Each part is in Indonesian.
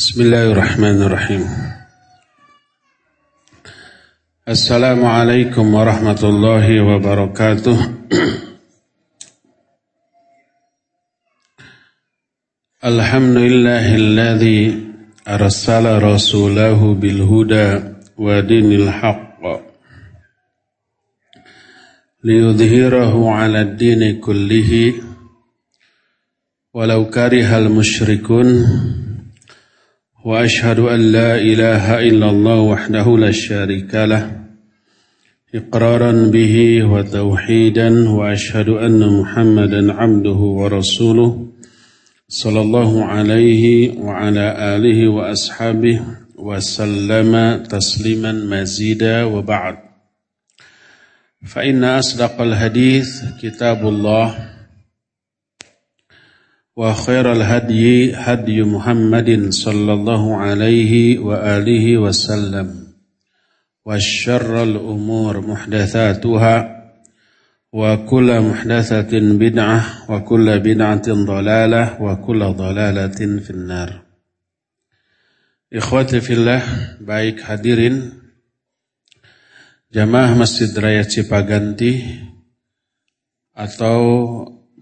بسم الله الرحمن الرحيم. السلام عليكم ورحمة الله وبركاته. الحمد لله الذي أرسل رسوله بالهدى ودين الحق ليظهره على الدين كله. ولو كره المشركون وأشهد أن لا إله إلا الله وحده لا شريك له إقرارا به وتوحيدا وأشهد أن محمدا عبده ورسوله صلى الله عليه وعلى آله وأصحابه وسلم تسليما مزيدا وبعد. فإن أصدق الحديث كتاب الله. وخير الهدي هدي محمد صلى الله عليه وآله وسلم والشر الأمور محدثاتها وكل محدثة بدعة وكل بدعة ضلالة وكل ضلالة في النار Ikhwati fillah, baik hadirin jamaah Masjid Raya Cipaganti atau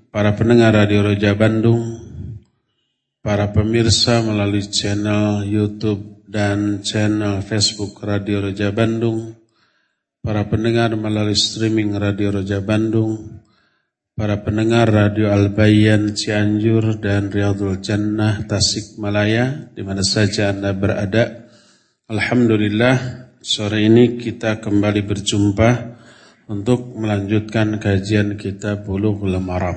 para pendengar Radio Roja Bandung, para pemirsa melalui channel YouTube dan channel Facebook Radio Roja Bandung, para pendengar melalui streaming Radio Roja Bandung, para pendengar Radio Albayan Cianjur dan Riyadul Jannah Tasikmalaya, di mana saja Anda berada. Alhamdulillah, sore ini kita kembali berjumpa untuk melanjutkan kajian kita Bulughul Maram.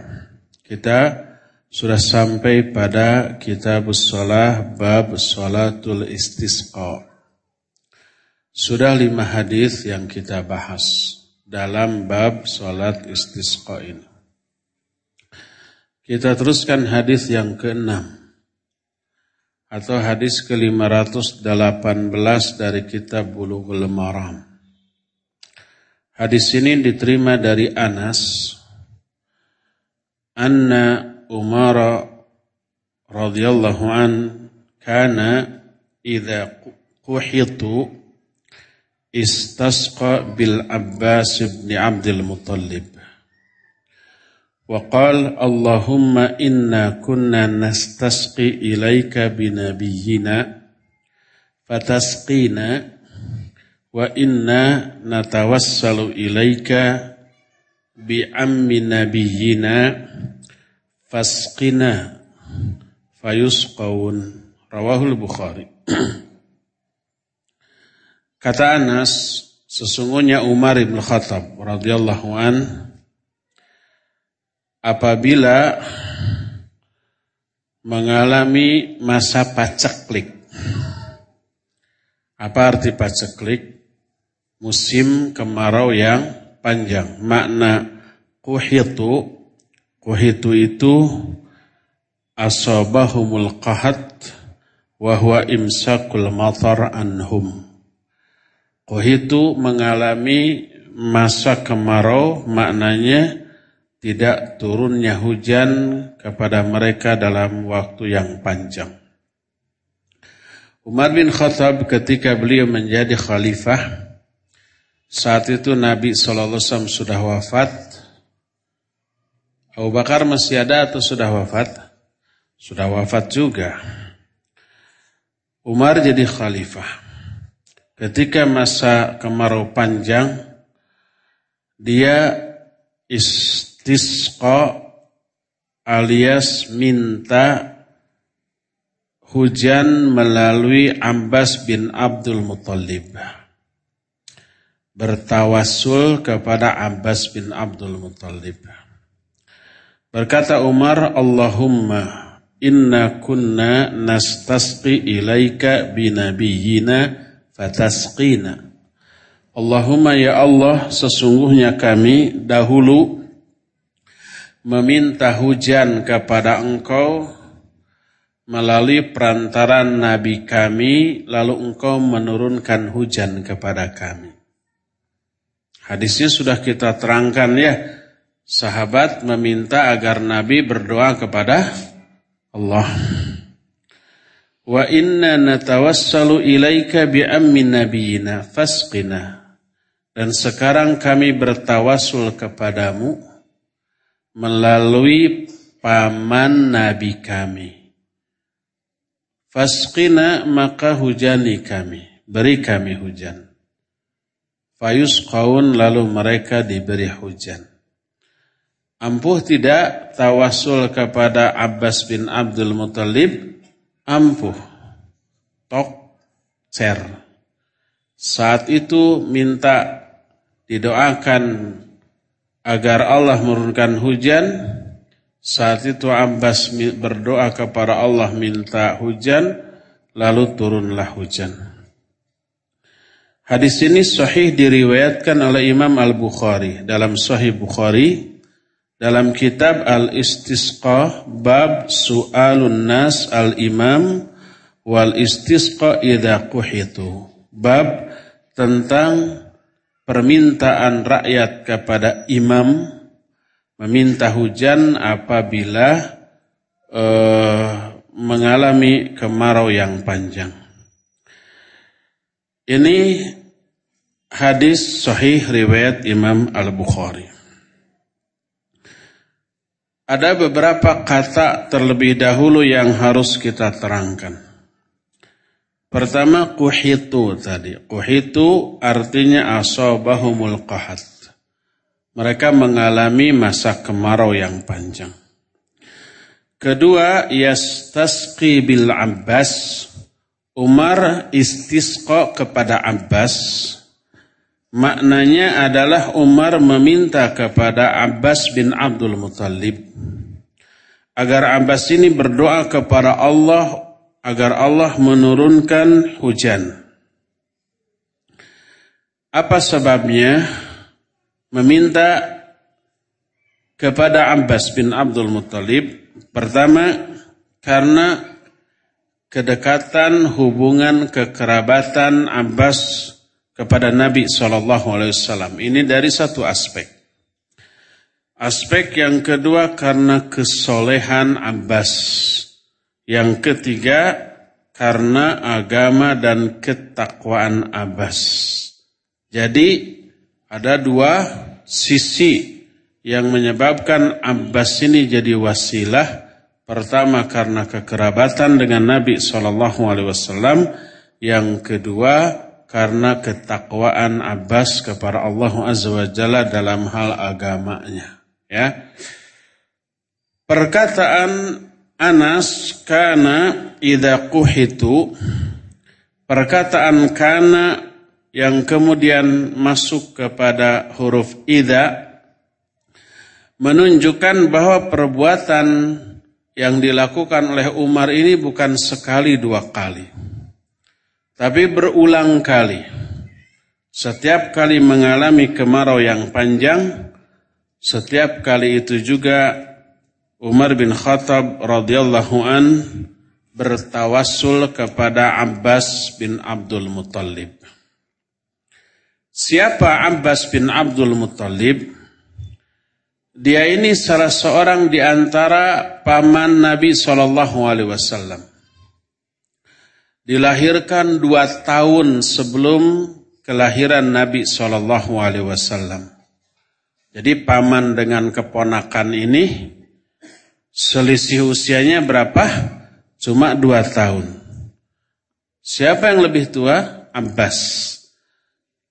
Kita sudah sampai pada kitab shalah bab salatul istisqa. Sudah lima hadis yang kita bahas dalam bab salat istisqa ini. Kita teruskan hadis yang keenam atau hadis ke-518 dari kitab Bulughul Maram. Hadis ini diterima dari Anas anna Umar radhiyallahu an kana idza quhitu istasqa bil Abbas bin Abdul Muttalib وقال اللهم إنا كنا نستسقي إليك بنبينا فتسقينا wa inna natawassalu ilaika bi ammi nabiyyina fasqina fayusqawun rawahul bukhari. Kata Anas sesungguhnya Umar bin Khattab radhiyallahu an apabila mengalami masa paceklik. Apa arti paceklik musim kemarau yang panjang. Makna kuhitu, kuhitu itu asabahumul qahat wa huwa imsakul matar anhum. Kuhitu mengalami masa kemarau maknanya tidak turunnya hujan kepada mereka dalam waktu yang panjang. Umar bin Khattab ketika beliau menjadi khalifah saat itu Nabi SAW sudah wafat. Abu Bakar masih ada atau sudah wafat? Sudah wafat juga. Umar jadi khalifah. Ketika masa kemarau panjang, dia istisqa alias minta hujan melalui Abbas bin Abdul Muttalib bertawasul kepada Abbas bin Abdul Muttalib. Berkata Umar, Allahumma inna kunna nastasqi ilaika binabiyyina fatasqina. Allahumma ya Allah, sesungguhnya kami dahulu meminta hujan kepada engkau melalui perantaran nabi kami, lalu engkau menurunkan hujan kepada kami. Hadisnya sudah kita terangkan ya. Sahabat meminta agar Nabi berdoa kepada Allah. wa inna natawassalu ilaika bi ammin nabiyina fasqina dan sekarang kami bertawasul kepadamu melalui paman nabi kami fasqina maka hujani kami beri kami hujan Fayus kaun lalu mereka diberi hujan. Ampuh tidak tawasul kepada Abbas bin Abdul Muttalib? Ampuh. Tok cer. Saat itu minta didoakan agar Allah menurunkan hujan. Saat itu Abbas berdoa kepada Allah minta hujan, lalu turunlah hujan. Hadis ini sahih diriwayatkan oleh Imam Al-Bukhari dalam Sahih Bukhari dalam kitab Al-Istisqa bab Su'alun Nas Al-Imam wal Istisqa idza quhitu. Bab tentang permintaan rakyat kepada imam meminta hujan apabila uh, mengalami kemarau yang panjang. Ini Hadis sahih riwayat Imam Al-Bukhari. Ada beberapa kata terlebih dahulu yang harus kita terangkan. Pertama kuhitu tadi. Kuhitu artinya asobahumul qahat. Mereka mengalami masa kemarau yang panjang. Kedua, yastasqi bil Abbas. Umar istisqa kepada Abbas Maknanya adalah Umar meminta kepada Abbas bin Abdul Muttalib agar Abbas ini berdoa kepada Allah agar Allah menurunkan hujan. Apa sebabnya? Meminta kepada Abbas bin Abdul Muttalib pertama karena kedekatan hubungan kekerabatan Abbas kepada Nabi SAW. Ini dari satu aspek. Aspek yang kedua karena kesolehan Abbas. Yang ketiga karena agama dan ketakwaan Abbas. Jadi ada dua sisi yang menyebabkan Abbas ini jadi wasilah. Pertama karena kekerabatan dengan Nabi SAW. Yang kedua karena ketakwaan Abbas kepada Allah Azza wa Jalla dalam hal agamanya. Ya. Perkataan Anas kana idza kuhitu perkataan kana yang kemudian masuk kepada huruf idza menunjukkan bahwa perbuatan yang dilakukan oleh Umar ini bukan sekali dua kali. Tapi berulang kali. Setiap kali mengalami kemarau yang panjang, setiap kali itu juga Umar bin Khattab radhiyallahu an bertawassul kepada Abbas bin Abdul Muttalib. Siapa Abbas bin Abdul Muttalib? Dia ini salah seorang di antara paman Nabi Shallallahu Alaihi Wasallam dilahirkan dua tahun sebelum kelahiran Nabi Shallallahu Alaihi Wasallam. Jadi paman dengan keponakan ini selisih usianya berapa? Cuma dua tahun. Siapa yang lebih tua? Abbas.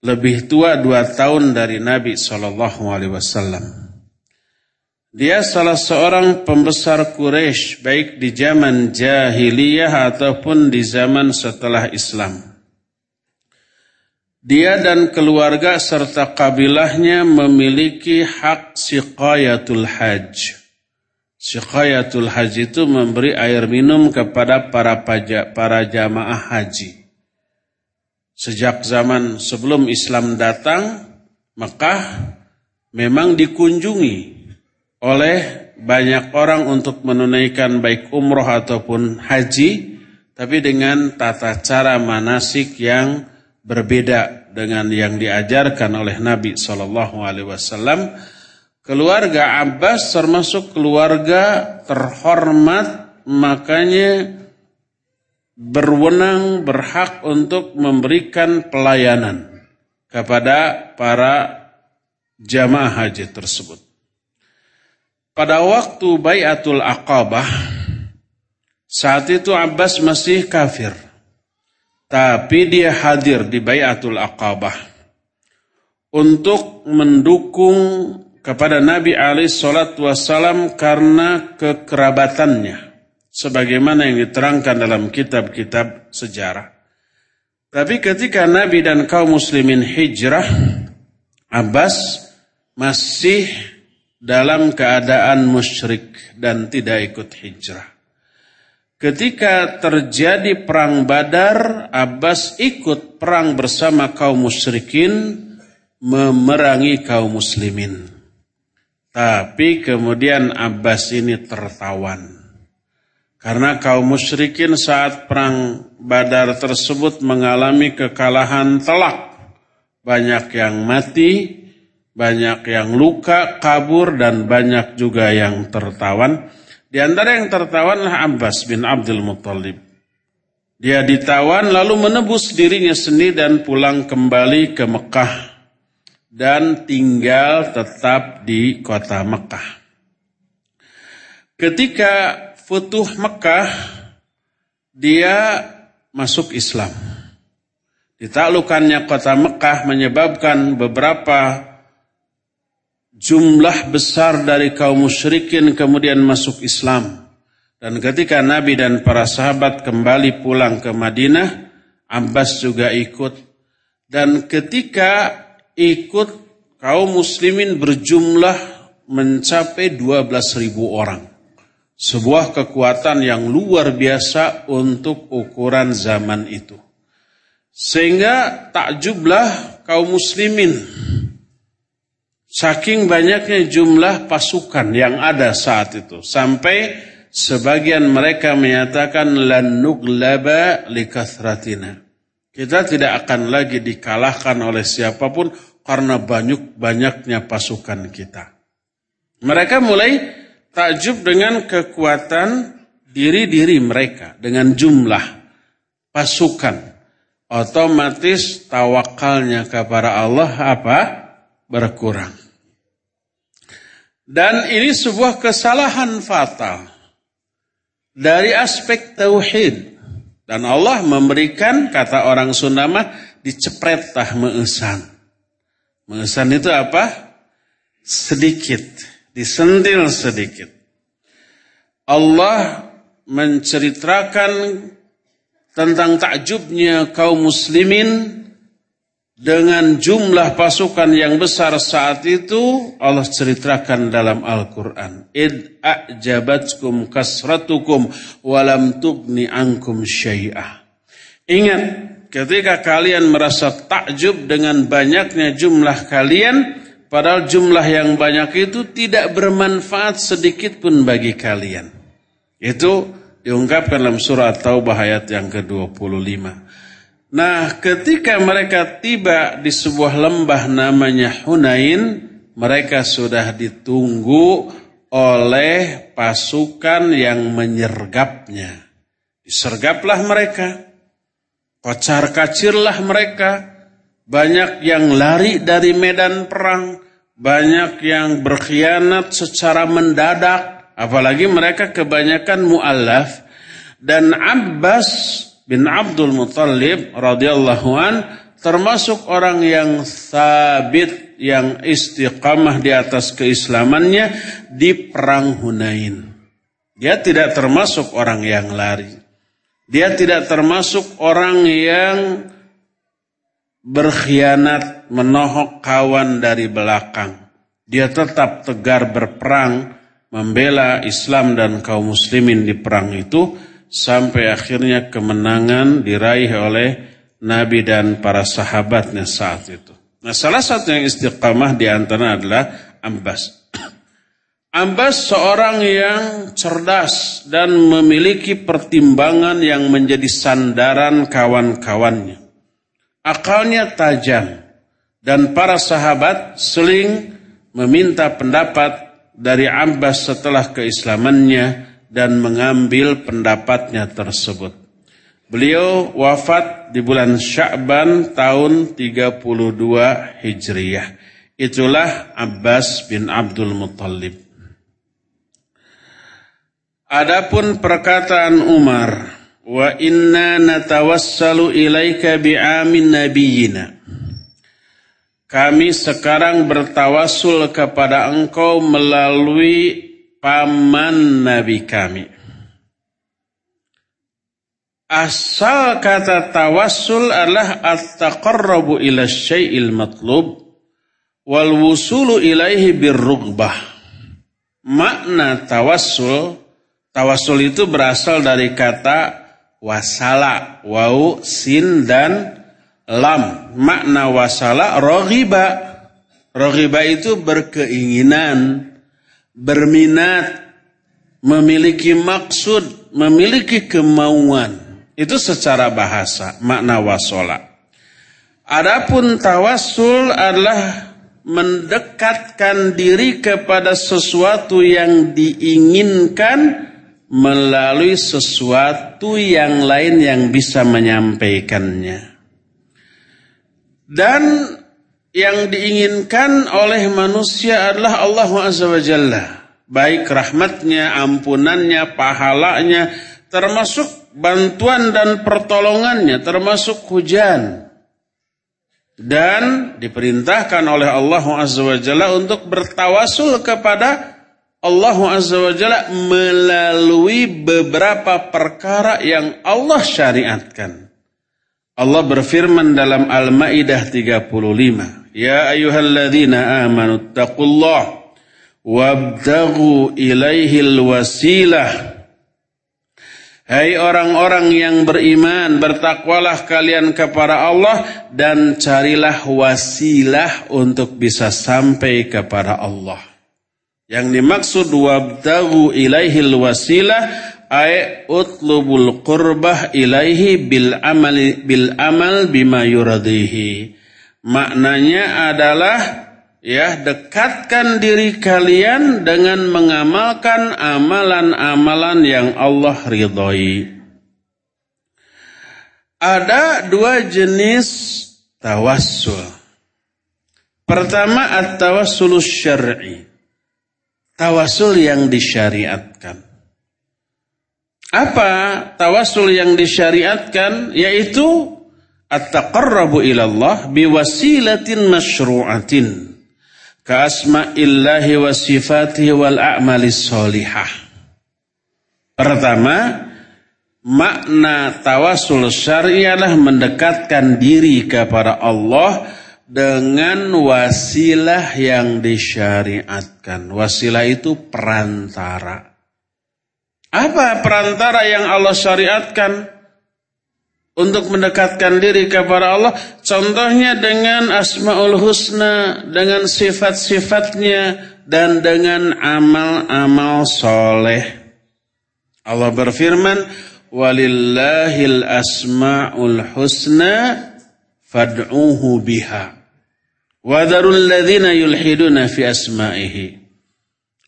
Lebih tua dua tahun dari Nabi Shallallahu Alaihi Wasallam. Dia salah seorang pembesar Quraisy baik di zaman jahiliyah ataupun di zaman setelah Islam. Dia dan keluarga serta kabilahnya memiliki hak siqayatul hajj. Siqayatul haji itu memberi air minum kepada para pajak, para jamaah haji. Sejak zaman sebelum Islam datang, maka memang dikunjungi oleh banyak orang untuk menunaikan baik umroh ataupun haji, tapi dengan tata cara manasik yang berbeda dengan yang diajarkan oleh Nabi Shallallahu Alaihi Wasallam. Keluarga Abbas termasuk keluarga terhormat, makanya berwenang berhak untuk memberikan pelayanan kepada para jamaah haji tersebut. Pada waktu Bayatul Aqabah, saat itu Abbas masih kafir. Tapi dia hadir di Bayatul Aqabah untuk mendukung kepada Nabi Ali Shallallahu Wasallam karena kekerabatannya, sebagaimana yang diterangkan dalam kitab-kitab sejarah. Tapi ketika Nabi dan kaum muslimin hijrah, Abbas masih dalam keadaan musyrik dan tidak ikut hijrah. Ketika terjadi perang Badar, Abbas ikut perang bersama kaum musyrikin memerangi kaum muslimin. Tapi kemudian Abbas ini tertawan. Karena kaum musyrikin saat perang Badar tersebut mengalami kekalahan telak. Banyak yang mati, banyak yang luka, kabur, dan banyak juga yang tertawan. Di antara yang tertawanlah Abbas bin Abdul Muttalib. Dia ditawan lalu menebus dirinya sendiri dan pulang kembali ke Mekah dan tinggal tetap di kota Mekah. Ketika Futuh Mekah, dia masuk Islam. Ditaklukannya kota Mekah menyebabkan beberapa jumlah besar dari kaum musyrikin kemudian masuk Islam. Dan ketika Nabi dan para sahabat kembali pulang ke Madinah, Abbas juga ikut. Dan ketika ikut kaum muslimin berjumlah mencapai 12 ribu orang. Sebuah kekuatan yang luar biasa untuk ukuran zaman itu. Sehingga takjublah kaum muslimin. Saking banyaknya jumlah pasukan yang ada saat itu. Sampai sebagian mereka menyatakan lan nuglaba likathratina. Kita tidak akan lagi dikalahkan oleh siapa pun karena banyak-banyaknya pasukan kita. Mereka mulai takjub dengan kekuatan diri-diri mereka, dengan jumlah pasukan. Otomatis tawakalnya kepada Allah apa? Berkurang. Dan ini sebuah kesalahan fatal dari aspek tauhid. Dan Allah memberikan kata orang Sunda mah dicepret tah meusan. Mengesan itu apa? Sedikit, disentil sedikit. Allah menceritakan tentang takjubnya kaum muslimin dengan jumlah pasukan yang besar saat itu Allah ceritakan dalam Al-Quran. Id a'jabatkum kasratukum walam tubni ankum syai'ah. Ingat, ketika kalian merasa takjub dengan banyaknya jumlah kalian, padahal jumlah yang banyak itu tidak bermanfaat sedikit pun bagi kalian. Itu diungkapkan dalam surat Taubah ayat yang ke-25. Nah, ketika mereka tiba di sebuah lembah namanya Hunain, mereka sudah ditunggu oleh pasukan yang menyergapnya. Disergaplah mereka. Kocar kacirlah mereka. Banyak yang lari dari medan perang. Banyak yang berkhianat secara mendadak. Apalagi mereka kebanyakan mu'allaf. Dan Abbas bin Abdul Muttalib radhiyallahu an termasuk orang yang sabit yang istiqamah di atas keislamannya di perang Hunain. Dia tidak termasuk orang yang lari. Dia tidak termasuk orang yang berkhianat, menohok kawan dari belakang. Dia tetap tegar berperang, membela Islam dan kaum muslimin di perang itu, sampai akhirnya kemenangan diraih oleh Nabi dan para sahabatnya saat itu. Nah salah satu yang istiqamah di antara adalah Ambas. Ambas seorang yang cerdas dan memiliki pertimbangan yang menjadi sandaran kawan-kawannya. Akalnya tajam dan para sahabat seling meminta pendapat dari Ambas setelah keislamannya dan mengambil pendapatnya tersebut. Beliau wafat di bulan Sya'ban tahun 32 Hijriyah. Itulah Abbas bin Abdul Muttalib. Adapun perkataan Umar, wa inna natawassalu ilaika bi'amin nabiyina. Kami sekarang bertawasul kepada engkau melalui paman nabi kami. Asal kata tawassul adalah at-taqarrabu ila syai'il matlub wal wusulu ilaihi birrugbah. Makna tawassul, tawassul itu berasal dari kata wasala, wau, sin dan lam. Makna wasala rogiba. Rogiba itu berkeinginan, berminat, memiliki maksud, memiliki kemauan. Itu secara bahasa, makna wasola. Adapun tawasul adalah mendekatkan diri kepada sesuatu yang diinginkan melalui sesuatu yang lain yang bisa menyampaikannya. Dan yang diinginkan oleh manusia adalah Allah Azza wa Jalla. Baik rahmatnya, ampunannya, pahalanya, termasuk bantuan dan pertolongannya termasuk hujan dan diperintahkan oleh Allah Azza wa Jalla untuk bertawasul kepada Allah Azza wa Jalla melalui beberapa perkara yang Allah syariatkan. Allah berfirman dalam Al-Maidah 35, "Ya ayyuhalladzina amanu taqullaha wabtaghu ilaihil wasilah." Hai orang-orang yang beriman, bertakwalah kalian kepada Allah dan carilah wasilah untuk bisa sampai kepada Allah. Yang dimaksud wabtagu ilaihil wasilah ay utlubul qurbah ilaihi bil amali bil amal bima yuradihi. Maknanya adalah ya dekatkan diri kalian dengan mengamalkan amalan-amalan yang Allah ridhoi. Ada dua jenis tawassul. Pertama at-tawassul syar'i. Tawassul yang disyariatkan. Apa tawassul yang disyariatkan? Yaitu at-taqarrabu ilallah biwasilatin masyru'atin ka asma'illahi wa sifatihi wal a'malis solihah. Pertama, makna tawasul syar'i adalah mendekatkan diri kepada Allah dengan wasilah yang disyariatkan. Wasilah itu perantara. Apa perantara yang Allah syariatkan? untuk mendekatkan diri kepada Allah. Contohnya dengan asmaul husna, dengan sifat-sifatnya, dan dengan amal-amal soleh. Allah berfirman, Walillahil asma'ul husna fad'uhu biha. Wadarul ladhina yulhiduna fi asma'ihi.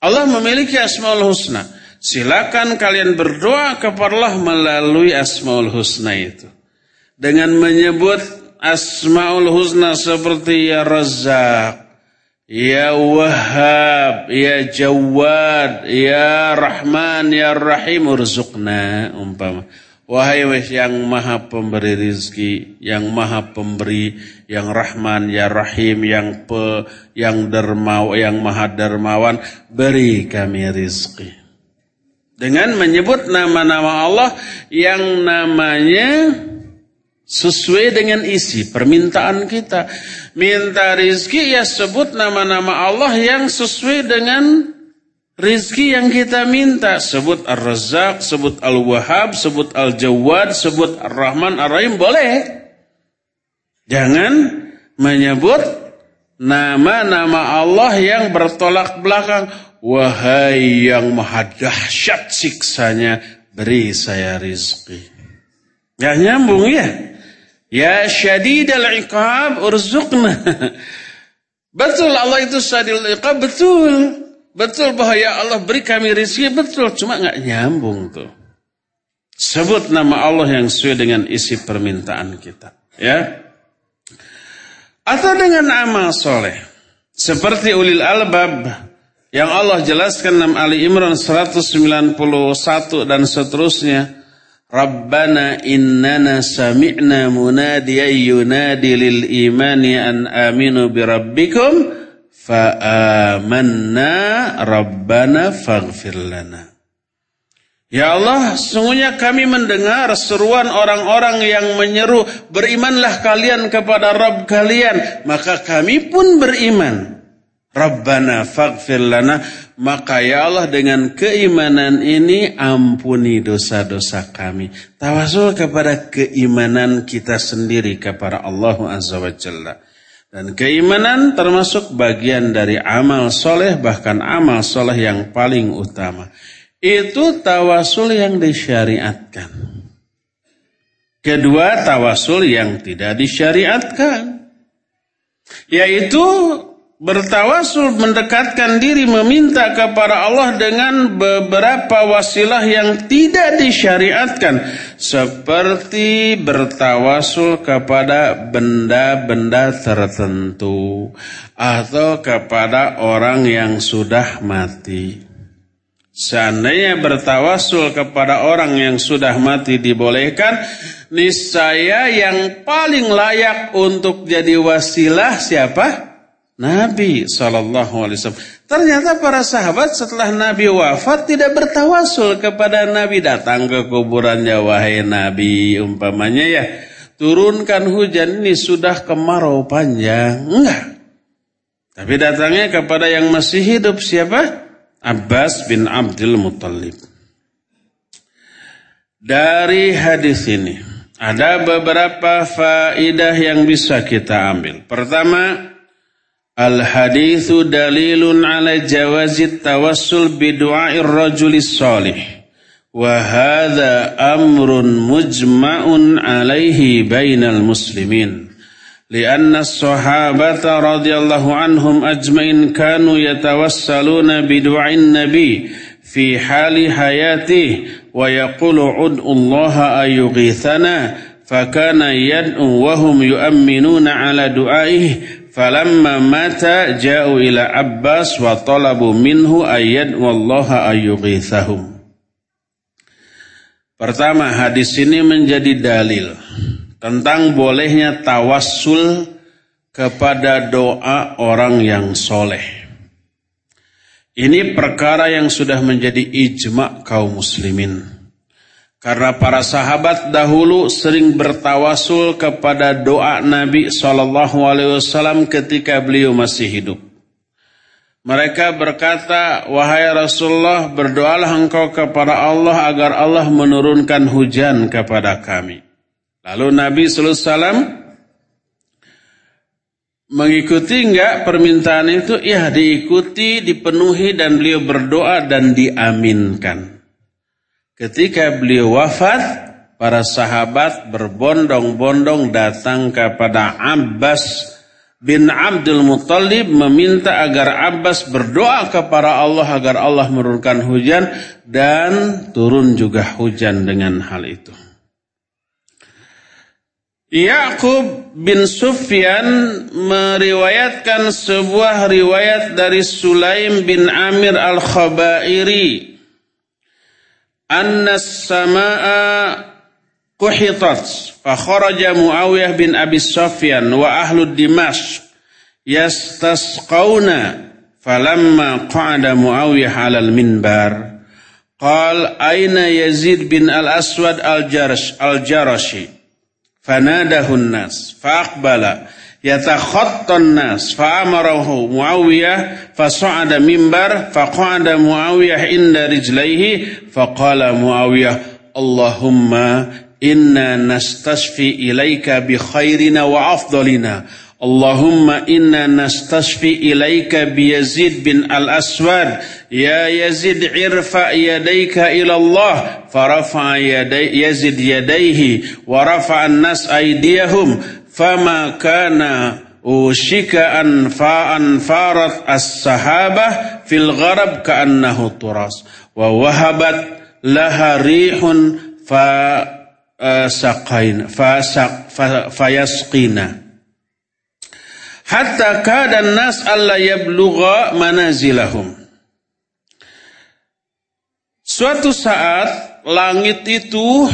Allah memiliki asma'ul husna. Silakan kalian berdoa kepada Allah melalui asmaul husna itu dengan menyebut Asmaul Husna seperti Ya Razak, Ya Wahab, Ya Jawad, Ya Rahman, Ya Rahim, urzuqna umpama. Wahai yang maha pemberi rizki, yang maha pemberi, yang rahman, ya rahim, yang pe, yang dermaw, yang maha dermawan, beri kami rizki. Dengan menyebut nama-nama Allah yang namanya Sesuai dengan isi permintaan kita. Minta rizki ya sebut nama-nama Allah yang sesuai dengan rizki yang kita minta. Sebut Ar-Razak, sebut Al-Wahhab, sebut Al-Jawad, sebut Ar-Rahman, Ar-Rahim. Boleh. Jangan menyebut nama-nama Allah yang bertolak belakang. Wahai yang maha dahsyat siksanya, beri saya rizki. Gak nyambung ya? Ya syadidal iqab urzuqna. Betul Allah itu syadidal iqab, betul. Betul bahwa ya Allah beri kami rezeki, betul. Cuma nggak nyambung tuh. Sebut nama Allah yang sesuai dengan isi permintaan kita. Ya. Atau dengan amal soleh. Seperti ulil albab yang Allah jelaskan dalam Ali Imran 191 dan seterusnya. Rabbana innana sami'na munadiyan yunadi lil imani an aminu bi rabbikum fa amanna rabbana faghfir lana. Ya Allah, sungguhnya kami mendengar seruan orang-orang yang menyeru, berimanlah kalian kepada Rabb kalian. Maka kami pun beriman. Rabbana faghfir lana. Maka ya Allah dengan keimanan ini ampuni dosa-dosa kami. Tawasul kepada keimanan kita sendiri kepada Allah Azza wa Jalla. Dan keimanan termasuk bagian dari amal soleh, bahkan amal soleh yang paling utama. Itu tawasul yang disyariatkan. Kedua, tawasul yang tidak disyariatkan. Yaitu bertawasul mendekatkan diri meminta kepada Allah dengan beberapa wasilah yang tidak disyariatkan seperti bertawasul kepada benda-benda tertentu atau kepada orang yang sudah mati. Seandainya bertawasul kepada orang yang sudah mati dibolehkan, niscaya yang paling layak untuk jadi wasilah siapa? Nabi Wasallam. Ternyata para sahabat setelah Nabi wafat tidak bertawasul kepada Nabi datang ke kuburannya wahai Nabi umpamanya ya turunkan hujan ini sudah kemarau panjang enggak. Tapi datangnya kepada yang masih hidup siapa? Abbas bin Abdul Muttalib. Dari hadis ini ada beberapa faidah yang bisa kita ambil. Pertama, dalilun ala jawazit tawassul bidu'air rajulis salih. Wa hadha amrun mujma'un alaihi bainal muslimin. لأن الصحابة رضي الله عنهم أجمعين كانوا يتوسلون بدعاء النبي في حال حياته ويقول عدء الله أن يغيثنا فكان يدعو وهم يؤمنون على دعائه Falamma mata ja'u ila Abbas wa talabu minhu ayyad wallaha ayyughithahum. Pertama, hadis ini menjadi dalil tentang bolehnya tawassul kepada doa orang yang soleh. Ini perkara yang sudah menjadi ijma kaum muslimin. Karena para sahabat dahulu sering bertawasul kepada doa Nabi SAW ketika beliau masih hidup. Mereka berkata, wahai Rasulullah, berdoalah engkau kepada Allah agar Allah menurunkan hujan kepada kami. Lalu Nabi SAW mengikuti enggak permintaan itu? Ya diikuti, dipenuhi dan beliau berdoa dan diaminkan. Ketika beliau wafat, para sahabat berbondong-bondong datang kepada Abbas bin Abdul Muttalib meminta agar Abbas berdoa kepada Allah agar Allah menurunkan hujan dan turun juga hujan dengan hal itu. Ya'qub bin Sufyan meriwayatkan sebuah riwayat dari Sulaim bin Amir al-Khabairi. أن السماء قحطت فخرج معاوية بن أبي سفيان وأهل دمشق يستسقون فلما قعد معاوية على المنبر قال أين يزيد بن الأسود الجرش الجرشي فناده الناس فأقبل. yatakhattan nas. Fa amarahu Muawiyah fa sa'ada mimbar fa qa'ada Muawiyah inda rijlaihi fa qala Muawiyah Allahumma inna nastashfi ilaika bi khairina wa afdalina. Allahumma inna nastashfi ilaika bi Yazid bin al-Aswad. Ya Yazid irfa yadayka ila Allah. Farafa yaday Yazid yadayhi wa rafa an-nas aydiyahum fama kana ushika an fa an farat as-sahabah fil gharab ka annahu turas. Wa wahabat laha rihun fa eh, saqain fa saq fa yasqina hatta kada nas alla yablugha manazilahum. Suatu saat langit itu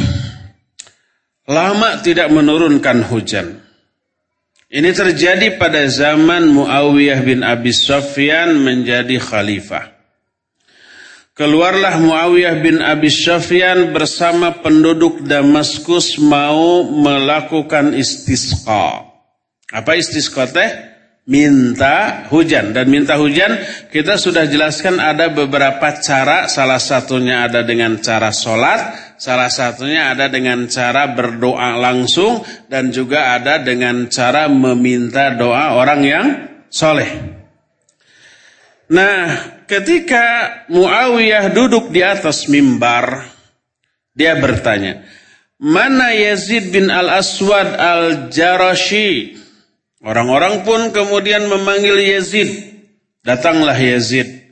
lama tidak menurunkan hujan. Ini terjadi pada zaman Muawiyah bin Abi Sufyan menjadi khalifah. Keluarlah Muawiyah bin Abi Sufyan bersama penduduk Damaskus mau melakukan istisqa. Apa istisqa teh? minta hujan dan minta hujan kita sudah jelaskan ada beberapa cara salah satunya ada dengan cara sholat salah satunya ada dengan cara berdoa langsung dan juga ada dengan cara meminta doa orang yang soleh nah ketika Muawiyah duduk di atas mimbar dia bertanya mana Yazid bin al-Aswad al-Jarashi Orang-orang pun kemudian memanggil Yazid. Datanglah Yazid.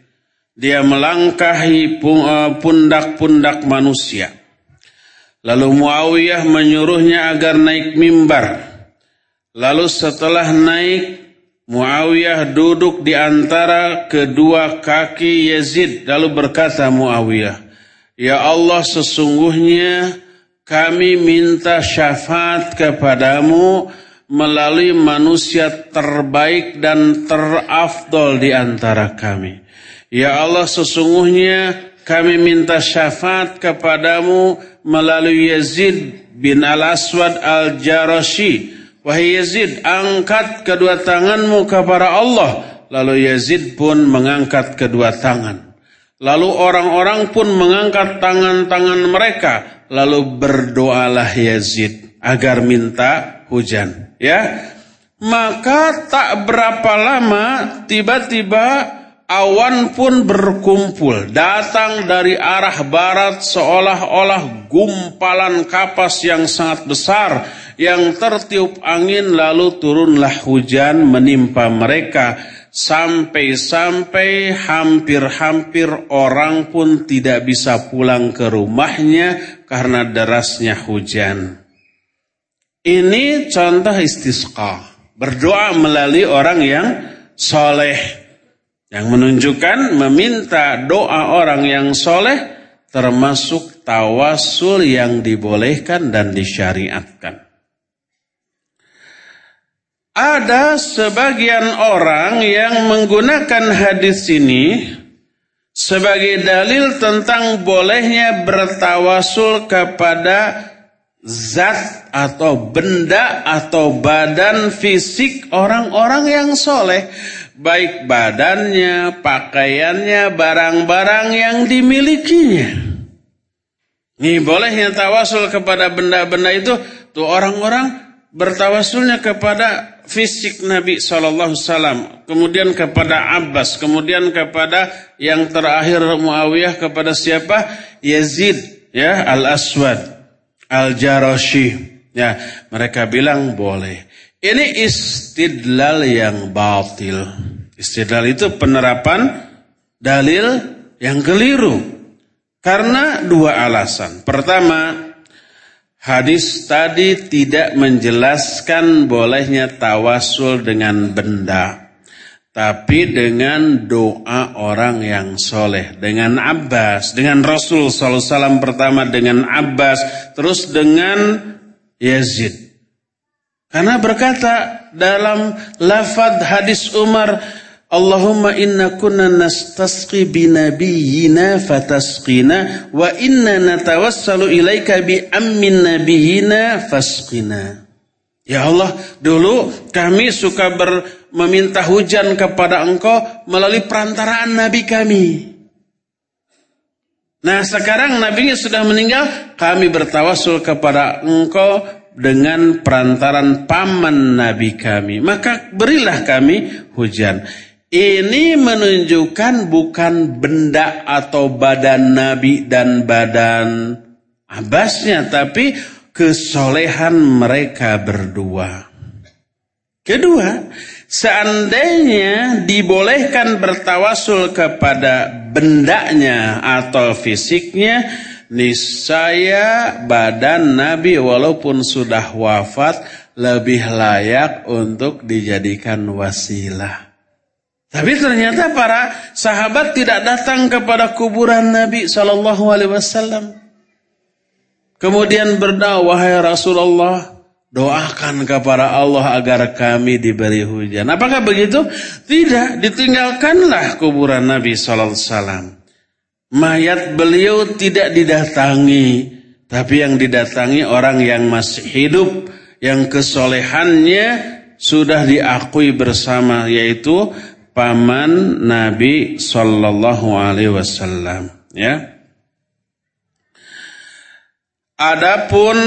Dia melangkahi eh, pundak-pundak manusia. Lalu Muawiyah menyuruhnya agar naik mimbar. Lalu setelah naik, Muawiyah duduk di antara kedua kaki Yazid. Lalu berkata Muawiyah, Ya Allah sesungguhnya kami minta syafaat kepadamu melalui manusia terbaik dan terafdol di antara kami. Ya Allah sesungguhnya kami minta syafaat kepadamu melalui Yazid bin Al-Aswad Al-Jarashi. Wahai Yazid, angkat kedua tanganmu kepada Allah. Lalu Yazid pun mengangkat kedua tangan. Lalu orang-orang pun mengangkat tangan-tangan mereka. Lalu berdoalah Yazid agar minta hujan ya maka tak berapa lama tiba-tiba awan pun berkumpul datang dari arah barat seolah-olah gumpalan kapas yang sangat besar yang tertiup angin lalu turunlah hujan menimpa mereka sampai-sampai hampir-hampir orang pun tidak bisa pulang ke rumahnya karena derasnya hujan. Ini contoh istisqa. Berdoa melalui orang yang soleh. Yang menunjukkan meminta doa orang yang soleh termasuk tawasul yang dibolehkan dan disyariatkan. Ada sebagian orang yang menggunakan hadis ini sebagai dalil tentang bolehnya bertawasul kepada zat atau benda atau badan fisik orang-orang yang soleh. Baik badannya, pakaiannya, barang-barang yang dimilikinya. Ini bolehnya tawasul kepada benda-benda itu. Tuh orang-orang bertawasulnya kepada fisik Nabi SAW. Kemudian kepada Abbas. Kemudian kepada yang terakhir Muawiyah kepada siapa? Yazid ya Al-Aswad al-Jarashi. Ya, mereka bilang boleh. Ini istidlal yang batil. Istidlal itu penerapan dalil yang keliru. Karena dua alasan. Pertama, hadis tadi tidak menjelaskan bolehnya tawasul dengan benda tapi dengan doa orang yang soleh, dengan Abbas, dengan Rasul SAW pertama dengan Abbas, terus dengan Yazid. Karena berkata dalam lafad hadis Umar, Allahumma inna kunna nastasqi binabiyyina fatasqina wa inna natawassalu ilaika bi ammin nabiyyina fasqina. Ya Allah, dulu kami suka ber, meminta hujan kepada engkau melalui perantaraan nabi kami. Nah sekarang nabinya sudah meninggal, kami bertawasul kepada engkau dengan perantaran paman nabi kami. Maka berilah kami hujan. Ini menunjukkan bukan benda atau badan nabi dan badan Abbasnya, tapi kesolehan mereka berdua. Kedua, seandainya dibolehkan bertawasul kepada bendanya atau fisiknya, niscaya badan Nabi walaupun sudah wafat lebih layak untuk dijadikan wasilah. Tapi ternyata para sahabat tidak datang kepada kuburan Nabi Wasallam. Kemudian berdoa, wahai Rasulullah, doakan kepada Allah agar kami diberi hujan. Apakah begitu? Tidak, ditinggalkanlah kuburan Nabi Wasallam. Mayat beliau tidak didatangi, tapi yang didatangi orang yang masih hidup yang kesolehannya sudah diakui bersama yaitu paman Nabi Sallallahu Alaihi Wasallam. Ya. Adapun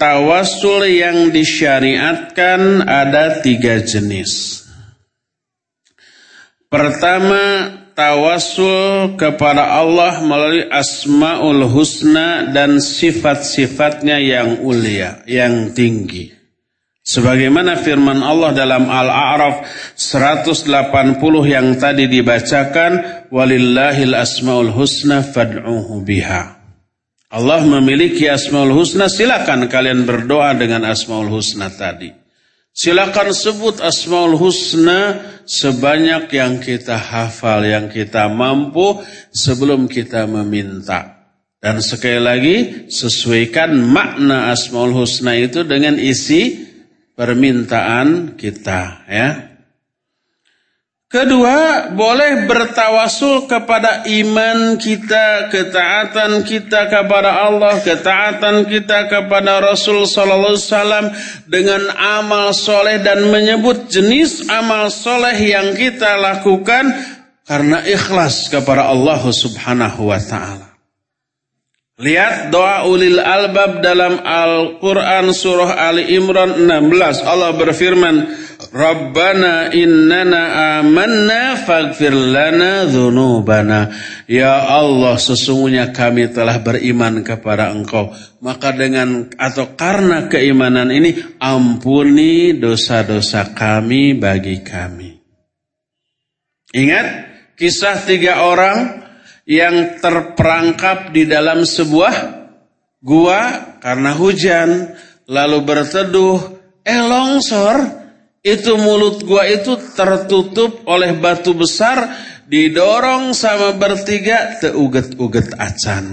tawasul yang disyariatkan ada tiga jenis. Pertama, tawasul kepada Allah melalui asmaul husna dan sifat-sifatnya yang ulia, yang tinggi. Sebagaimana firman Allah dalam Al-A'raf 180 yang tadi dibacakan, walillahil asmaul husna fad'uhu biha. Allah memiliki asmaul husna, silakan kalian berdoa dengan asmaul husna tadi. Silakan sebut Asmaul Husna sebanyak yang kita hafal, yang kita mampu sebelum kita meminta. Dan sekali lagi, sesuaikan makna Asmaul Husna itu dengan isi permintaan kita. ya. Kedua, boleh bertawasul kepada iman kita, ketaatan kita kepada Allah, ketaatan kita kepada Rasul sallallahu alaihi wasallam dengan amal soleh dan menyebut jenis amal soleh yang kita lakukan karena ikhlas kepada Allah Subhanahu wa taala. Lihat doa ulil albab dalam Al-Quran surah Ali Imran 16. Allah berfirman, Rabbana innana amanna faghfir lana dhunubana. Ya Allah sesungguhnya kami telah beriman kepada engkau. Maka dengan atau karena keimanan ini ampuni dosa-dosa kami bagi kami. Ingat kisah tiga orang yang terperangkap di dalam sebuah gua karena hujan. Lalu berteduh, eh longsor itu mulut gua itu tertutup oleh batu besar, didorong sama bertiga, teuget-uget acan.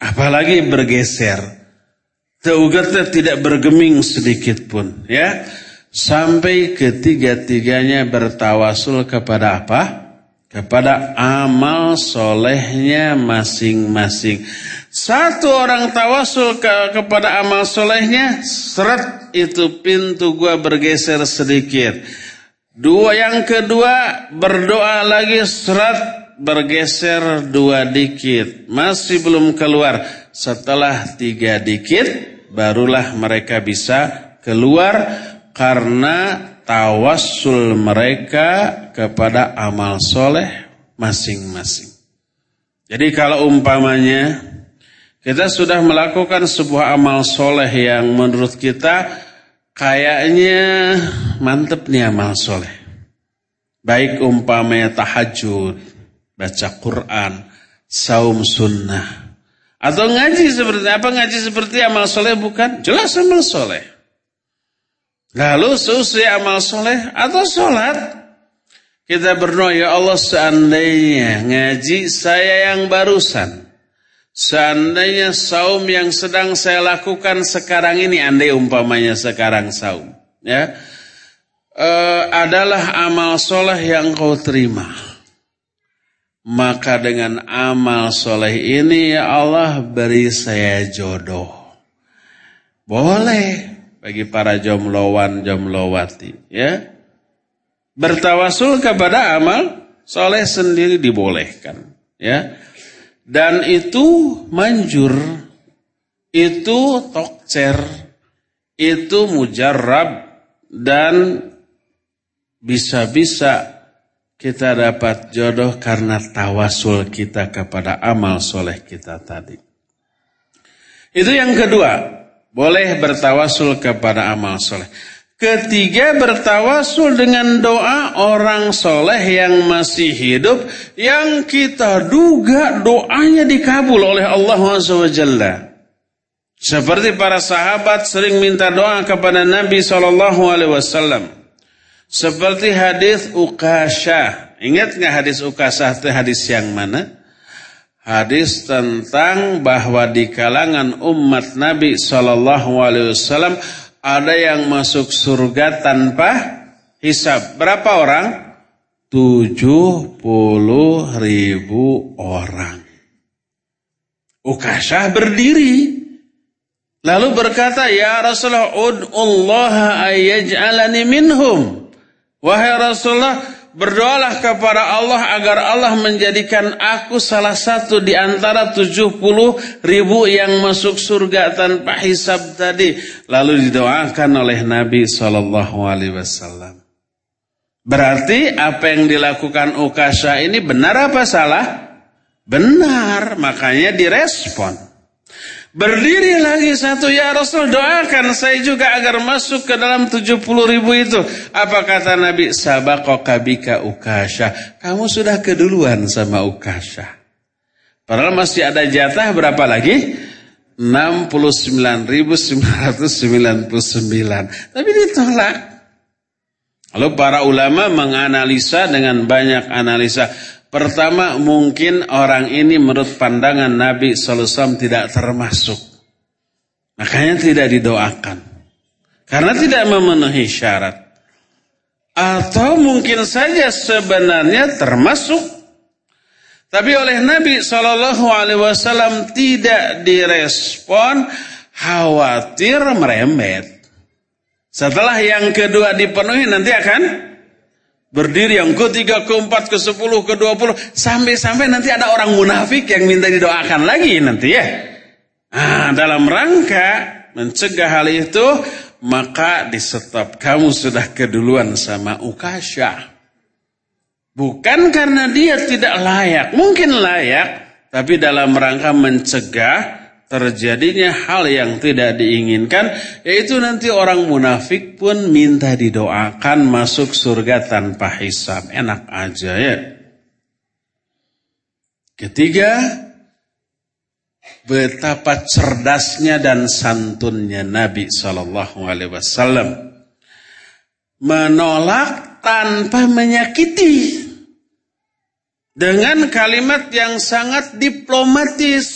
Apalagi bergeser. Teugetnya tidak bergeming sedikit pun. ya Sampai ketiga-tiganya bertawasul kepada apa? kepada amal solehnya masing-masing. Satu orang tawasul ke, kepada amal solehnya, seret itu pintu gua bergeser sedikit. Dua yang kedua berdoa lagi seret bergeser dua dikit. Masih belum keluar. Setelah tiga dikit barulah mereka bisa keluar karena tawassul mereka kepada amal soleh masing-masing. Jadi kalau umpamanya kita sudah melakukan sebuah amal soleh yang menurut kita kayaknya mantep nih amal soleh. Baik umpamanya tahajud, baca Quran, saum sunnah. Atau ngaji seperti apa? Ngaji seperti amal soleh bukan? Jelas amal soleh. Lalu seusai amal soleh atau sholat. Kita berdoa, ya Allah seandainya ngaji saya yang barusan. Seandainya saum yang sedang saya lakukan sekarang ini, andai umpamanya sekarang saum. ya e, adalah amal soleh yang kau terima. Maka dengan amal soleh ini ya Allah beri saya jodoh. Boleh bagi para jomlowan jomlowati ya bertawasul kepada amal soleh sendiri dibolehkan ya dan itu manjur itu tokcer itu mujarab dan bisa-bisa kita dapat jodoh karena tawasul kita kepada amal soleh kita tadi. Itu yang kedua. Boleh bertawasul kepada amal soleh. Ketiga bertawasul dengan doa orang soleh yang masih hidup yang kita duga doanya dikabul oleh Allah SWT. Seperti para sahabat sering minta doa kepada Nabi SAW. Seperti hadis Ukasha. Ingat nggak hadis Ukasha itu hadis yang mana? Hadis tentang bahwa di kalangan umat Nabi SAW ada yang masuk surga tanpa hisab. Berapa orang? 70 ribu orang. Ukasah berdiri. Lalu berkata, Ya Rasulullah, Ud'ullaha ayyaj'alani minhum. Wahai Rasulullah, berdoalah kepada Allah agar Allah menjadikan aku salah satu di antara 70 ribu yang masuk surga tanpa hisab tadi. Lalu didoakan oleh Nabi Wasallam. Berarti apa yang dilakukan Ukasha ini benar apa salah? Benar, makanya direspon. Berdiri lagi satu, ya Rasul doakan saya juga agar masuk ke dalam 70 ribu itu. Apa kata Nabi? Sabako kabika ukasha. Kamu sudah keduluan sama ukasha. Padahal masih ada jatah berapa lagi? 69.999. Tapi ditolak. Lalu para ulama menganalisa dengan banyak analisa. Pertama mungkin orang ini menurut pandangan Nabi SAW tidak termasuk. Makanya tidak didoakan. Karena tidak memenuhi syarat. Atau mungkin saja sebenarnya termasuk. Tapi oleh Nabi SAW tidak direspon khawatir merembet. Setelah yang kedua dipenuhi nanti akan Berdiri yang ketiga, keempat, ke sepuluh, ke dua puluh. Sampai-sampai nanti ada orang munafik yang minta didoakan lagi nanti ya. Nah, dalam rangka mencegah hal itu, maka di stop. Kamu sudah keduluan sama Ukasha. Bukan karena dia tidak layak. Mungkin layak. Tapi dalam rangka mencegah terjadinya hal yang tidak diinginkan, yaitu nanti orang munafik pun minta didoakan masuk surga tanpa hisab. Enak aja ya. Ketiga, betapa cerdasnya dan santunnya Nabi Wasallam menolak tanpa menyakiti dengan kalimat yang sangat diplomatis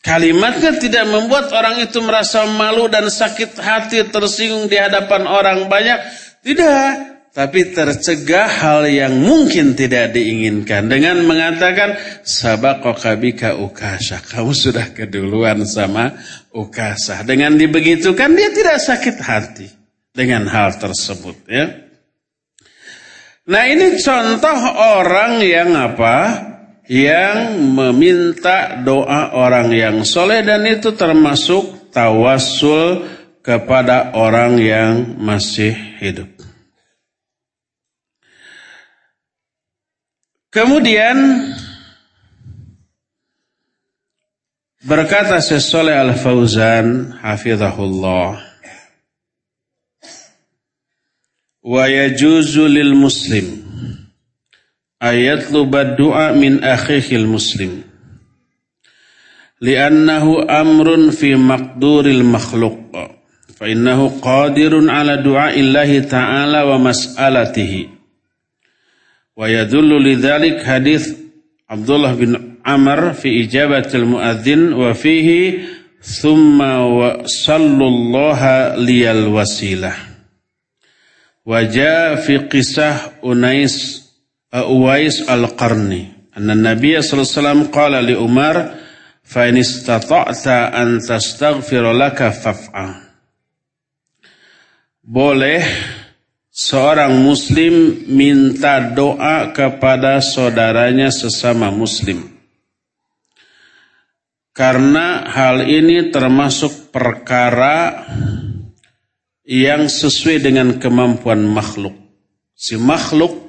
Kalimatnya tidak membuat orang itu merasa malu dan sakit hati tersinggung di hadapan orang banyak. Tidak. Tapi tercegah hal yang mungkin tidak diinginkan. Dengan mengatakan, sabakokabika ukasa. Kamu sudah keduluan sama ukasa. Dengan dibegitukan dia tidak sakit hati. Dengan hal tersebut. ya. Nah ini contoh orang yang apa? Yang meminta doa orang yang soleh dan itu termasuk tawasul kepada orang yang masih hidup. Kemudian berkata Syekh Al-Fauzan hafizahullah wa yajuzu lil muslim ayatlub du'a min akhihil muslim li'annahu amrun fi maqduril makhluq fa innahu qadirun ala du'a illahi ta'ala wa mas'alatihi wa yadullu lidzalik hadis Abdullah bin Amr fi ijabatil muadzin wa fihi thumma wa sallallahu liyal wasilah wa jaa fi qisah Unais Uwais Al-Qarni. Anna Nabi sallallahu alaihi wasallam qala li Umar in istata'ta an tastaghfir laka faf'a. Boleh seorang muslim minta doa kepada saudaranya sesama muslim. Karena hal ini termasuk perkara yang sesuai dengan kemampuan makhluk. Si makhluk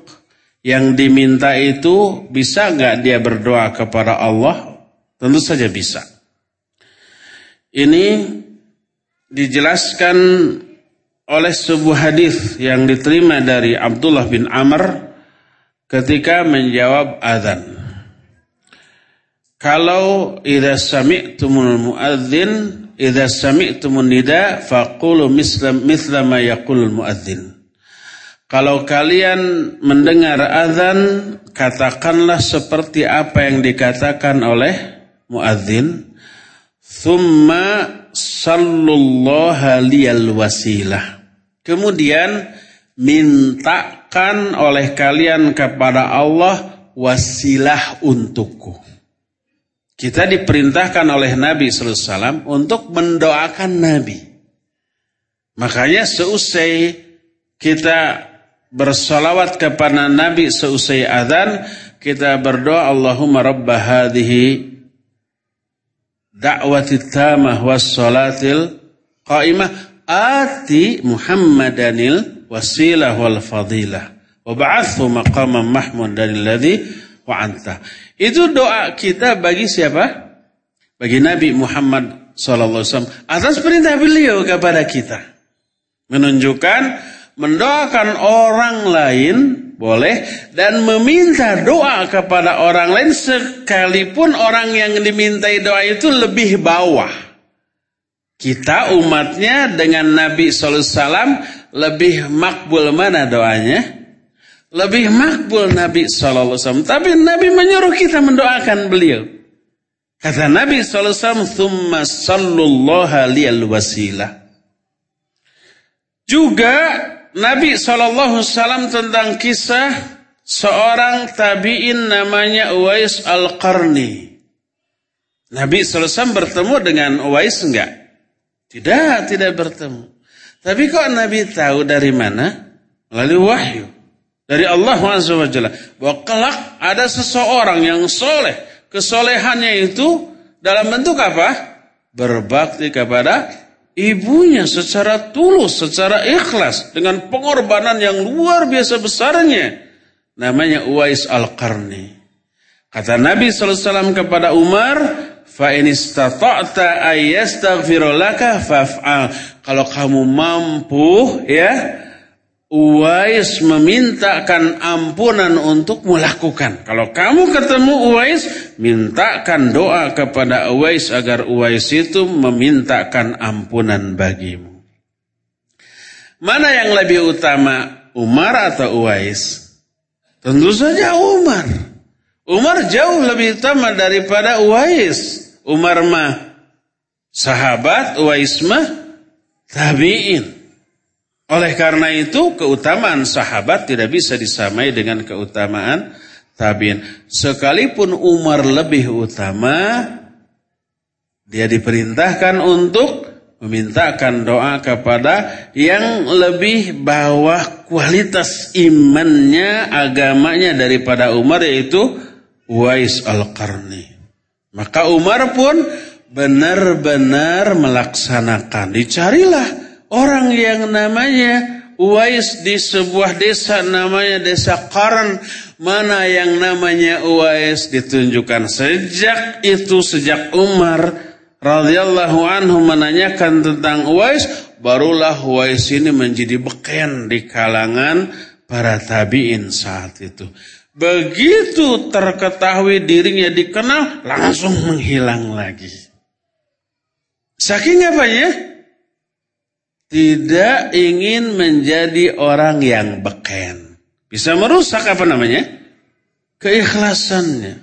yang diminta itu bisa nggak dia berdoa kepada Allah? Tentu saja bisa. Ini dijelaskan oleh sebuah hadis yang diterima dari Abdullah bin Amr ketika menjawab azan. Kalau idza sami'tumul muadzin idza sami'tumun nida faqulu misla misla ma yaqulul muadzin. Kalau kalian mendengar azan katakanlah seperti apa yang dikatakan oleh muadzin. Thumma sallallahu liyal wasilah. Kemudian mintakan oleh kalian kepada Allah wasilah untukku. Kita diperintahkan oleh Nabi SAW untuk mendoakan Nabi. Makanya seusai kita bersolawat kepada Nabi seusai adzan kita berdoa Allahumma rabba hadhihi da'wati tamah was salatil qa'imah ati Muhammadanil wasilah wal fadilah wa ba'athu maqaman alladhi wa'anta. Itu doa kita bagi siapa? Bagi Nabi Muhammad sallallahu alaihi wasallam atas perintah beliau kepada kita. Menunjukkan mendoakan orang lain boleh dan meminta doa kepada orang lain sekalipun orang yang dimintai doa itu lebih bawah. Kita umatnya dengan Nabi SAW lebih makbul mana doanya? Lebih makbul Nabi SAW. Tapi Nabi menyuruh kita mendoakan beliau. Kata Nabi SAW, Thumma sallullaha liyal wasilah. Juga Nabi SAW tentang kisah seorang tabi'in namanya Uwais Al-Qarni. Nabi SAW bertemu dengan Uwais enggak? Tidak, tidak bertemu. Tapi kok Nabi tahu dari mana? Melalui wahyu. Dari Allah SWT. Bahwa kelak ada seseorang yang soleh. Kesolehannya itu dalam bentuk apa? Berbakti kepada ibunya secara tulus, secara ikhlas. Dengan pengorbanan yang luar biasa besarnya. Namanya Uwais Al-Qarni. Kata Nabi SAW kepada Umar, Fa in istata'ta ayastaghfirulaka faf'al. Kalau kamu mampu ya Uwais memintakan ampunan untuk melakukan. Kalau kamu ketemu Uwais, mintakan doa kepada Uwais agar Uwais itu memintakan ampunan bagimu. Mana yang lebih utama, Umar atau Uwais? Tentu saja Umar. Umar jauh lebih utama daripada Uwais. Umar mah sahabat, Uwais mah tabi'in. Oleh karena itu keutamaan sahabat tidak bisa disamai dengan keutamaan tabi'in. Sekalipun Umar lebih utama, dia diperintahkan untuk memintakan doa kepada yang lebih bawah kualitas imannya, agamanya daripada Umar yaitu Uwais Al-Qarni. Maka Umar pun benar-benar melaksanakan. Dicarilah orang yang namanya Uwais di sebuah desa namanya desa Qaran. Mana yang namanya Uwais ditunjukkan sejak itu sejak Umar radhiyallahu anhu menanyakan tentang Uwais, barulah Uwais ini menjadi beken di kalangan para tabi'in saat itu. Begitu terketahui dirinya dikenal, langsung menghilang lagi. Saking apanya? Tidak ingin menjadi orang yang beken. Bisa merusak apa namanya? Keikhlasannya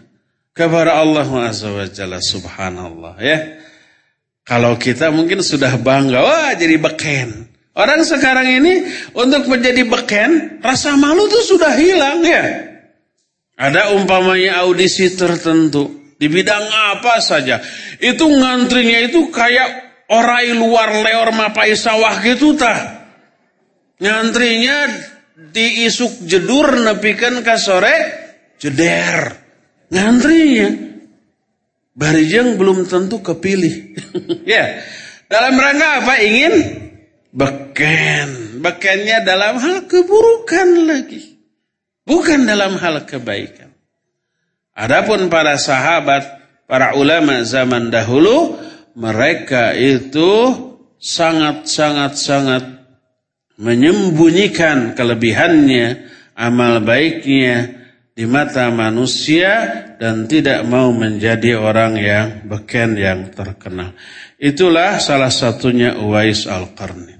kepada Allah Subhanahu subhanallah ya. Kalau kita mungkin sudah bangga, wah jadi beken. Orang sekarang ini untuk menjadi beken, rasa malu tuh sudah hilang ya. Ada umpamanya audisi tertentu di bidang apa saja. Itu ngantrinya itu kayak orai luar leor mapai sawah gitu tah. Ngantrinya diisuk jedur nepikan ke sore jeder. Ngantrinya. Barijeng belum tentu kepilih. ya. Dalam rangka apa? Ingin beken. Bekennya dalam hal keburukan lagi. Bukan dalam hal kebaikan. Adapun para sahabat, para ulama zaman dahulu, mereka itu sangat-sangat-sangat menyembunyikan kelebihannya, amal baiknya di mata manusia dan tidak mau menjadi orang yang beken yang terkenal. Itulah salah satunya Uwais Al-Qarni.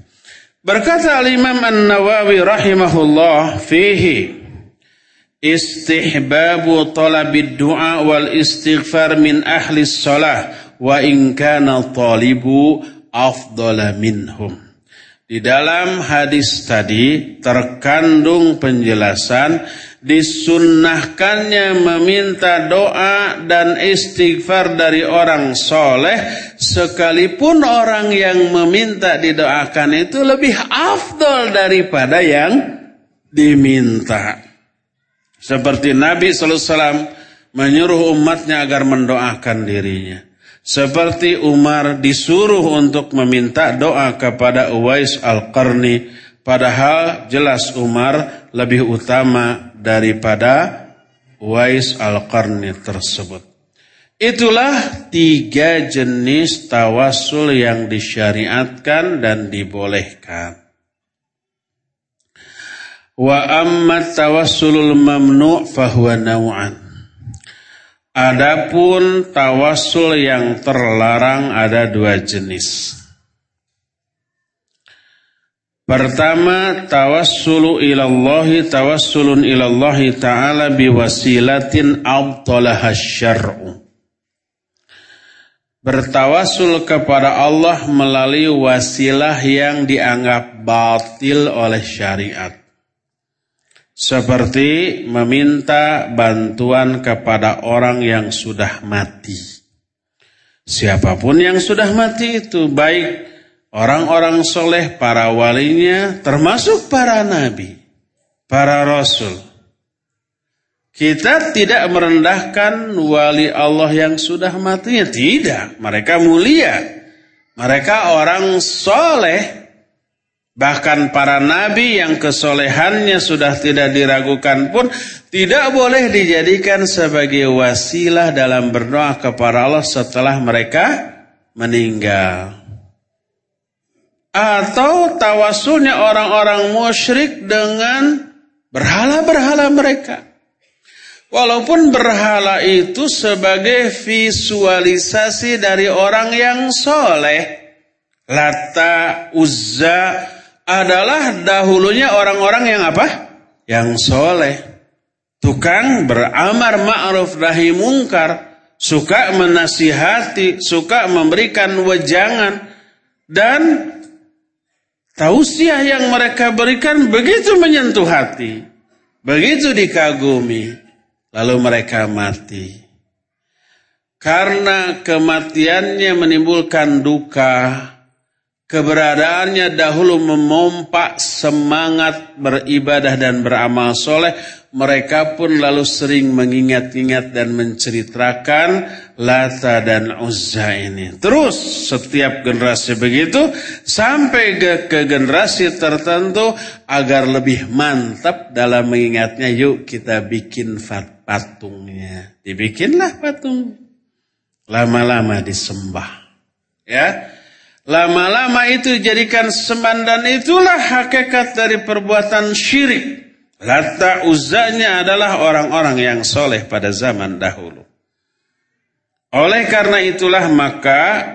Berkata Al-Imam An-Nawawi rahimahullah fihi istihbabu talabid du'a wal istighfar min ahli salah wa in kana talibu afdala minhum. Di dalam hadis tadi terkandung penjelasan disunnahkannya meminta doa dan istighfar dari orang soleh sekalipun orang yang meminta didoakan itu lebih afdol daripada yang diminta. Seperti Nabi SAW menyuruh umatnya agar mendoakan dirinya. Seperti Umar disuruh untuk meminta doa kepada Uwais Al-Qarni. Padahal jelas Umar lebih utama daripada Uwais Al-Qarni tersebut. Itulah tiga jenis tawasul yang disyariatkan dan dibolehkan. Wa amma tawassulul mamnu' fahuwa naw'an. Adapun tawasul yang terlarang ada dua jenis. Pertama, tawassulu ilallahi tawassulun ilallahi ta'ala biwasilatin abtalaha syar'u. Bertawasul kepada Allah melalui wasilah yang dianggap batil oleh syariat. Seperti meminta bantuan kepada orang yang sudah mati. Siapa pun yang sudah mati itu baik orang-orang soleh, para walinya, termasuk para nabi, para rasul. Kita tidak merendahkan wali Allah yang sudah matinya. Tidak, mereka mulia. Mereka orang soleh Bahkan para nabi yang kesolehannya sudah tidak diragukan pun tidak boleh dijadikan sebagai wasilah dalam berdoa kepada Allah setelah mereka meninggal. Atau tawasulnya orang-orang musyrik dengan berhala-berhala mereka. Walaupun berhala itu sebagai visualisasi dari orang yang soleh. Lata, Uzza, adalah dahulunya orang-orang yang apa? Yang soleh. Tukang beramar ma'ruf nahi mungkar. Suka menasihati, suka memberikan wejangan. Dan tausiah yang mereka berikan begitu menyentuh hati. Begitu dikagumi. Lalu mereka mati. Karena kematiannya menimbulkan duka, keberadaannya dahulu memompak semangat beribadah dan beramal soleh, mereka pun lalu sering mengingat-ingat dan menceritakan Lata dan Uzza ini. Terus setiap generasi begitu sampai ke, ke generasi tertentu agar lebih mantap dalam mengingatnya. Yuk kita bikin patungnya. Dibikinlah patung. Lama-lama disembah. Ya, Lama-lama itu jadikan sembahan dan itulah hakikat dari perbuatan syirik. Lata uzanya adalah orang-orang yang soleh pada zaman dahulu. Oleh karena itulah maka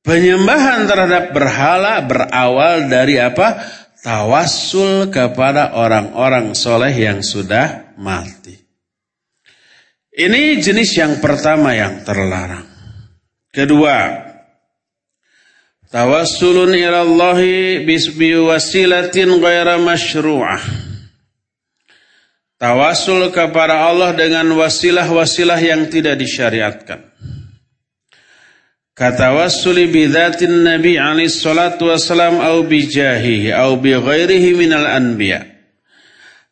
penyembahan terhadap berhala berawal dari apa? Tawassul kepada orang-orang soleh yang sudah mati. Ini jenis yang pertama yang terlarang. Kedua, Tawassulun ila Allah wasilatin ghaira masyru'ah. Tawasul kepada Allah dengan wasilah-wasilah yang tidak disyariatkan. Katawassuli bidhatin Nabi alaihi salatu wassalam au bijahihi au bi ghairihi minal anbiya.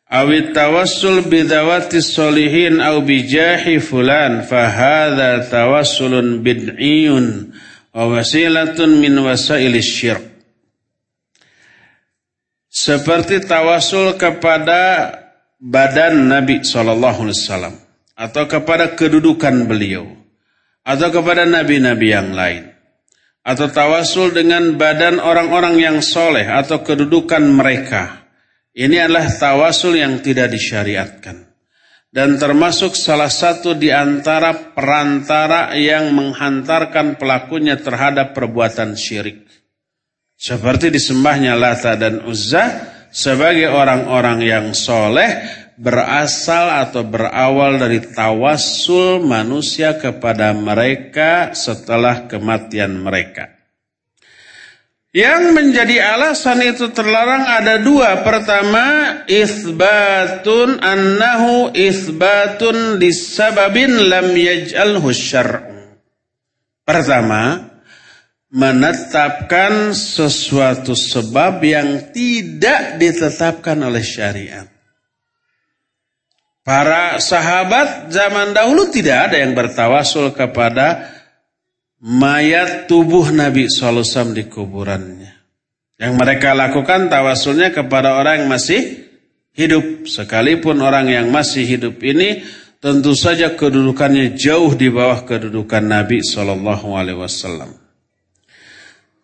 Awit tawassul bidawati solihin au bijahi fulan fahadha tawassulun bid'iyun wasilatun min wasail syirk. Seperti tawasul kepada badan Nabi Shallallahu Alaihi Wasallam atau kepada kedudukan beliau atau kepada nabi-nabi yang lain atau tawasul dengan badan orang-orang yang soleh atau kedudukan mereka. Ini adalah tawasul yang tidak disyariatkan. Dan termasuk salah satu di antara perantara yang menghantarkan pelakunya terhadap perbuatan syirik. Seperti disembahnya Lata dan Uzza sebagai orang-orang yang soleh berasal atau berawal dari tawasul manusia kepada mereka setelah kematian mereka. Yang menjadi alasan itu terlarang ada dua. Pertama, isbatun annahu isbatun disababin lam yaj'alhu syar'u. Pertama, menetapkan sesuatu sebab yang tidak ditetapkan oleh syariat. Para sahabat zaman dahulu tidak ada yang bertawasul kepada mayat tubuh Nabi SAW di kuburannya. Yang mereka lakukan tawasulnya kepada orang yang masih hidup. Sekalipun orang yang masih hidup ini tentu saja kedudukannya jauh di bawah kedudukan Nabi SAW.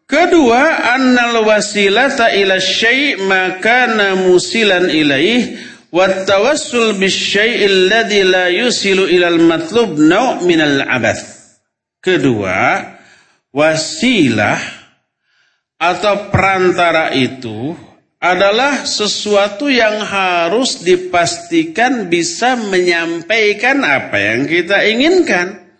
Kedua, annal wasilata ila syai' maka musilan ilaih Wattawassul bisyai'il ladzi la yusilu ilal matlub nau' minal abath. Kedua, wasilah atau perantara itu adalah sesuatu yang harus dipastikan bisa menyampaikan apa yang kita inginkan.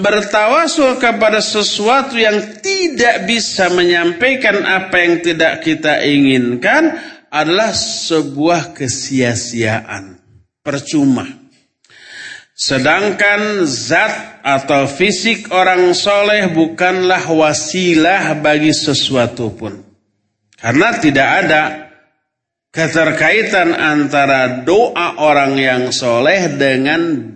Bertawasul kepada sesuatu yang tidak bisa menyampaikan apa yang tidak kita inginkan adalah sebuah kesia-siaan, percuma. Sedangkan zat atau fisik orang soleh bukanlah wasilah bagi sesuatu pun. Karena tidak ada keterkaitan antara doa orang yang soleh dengan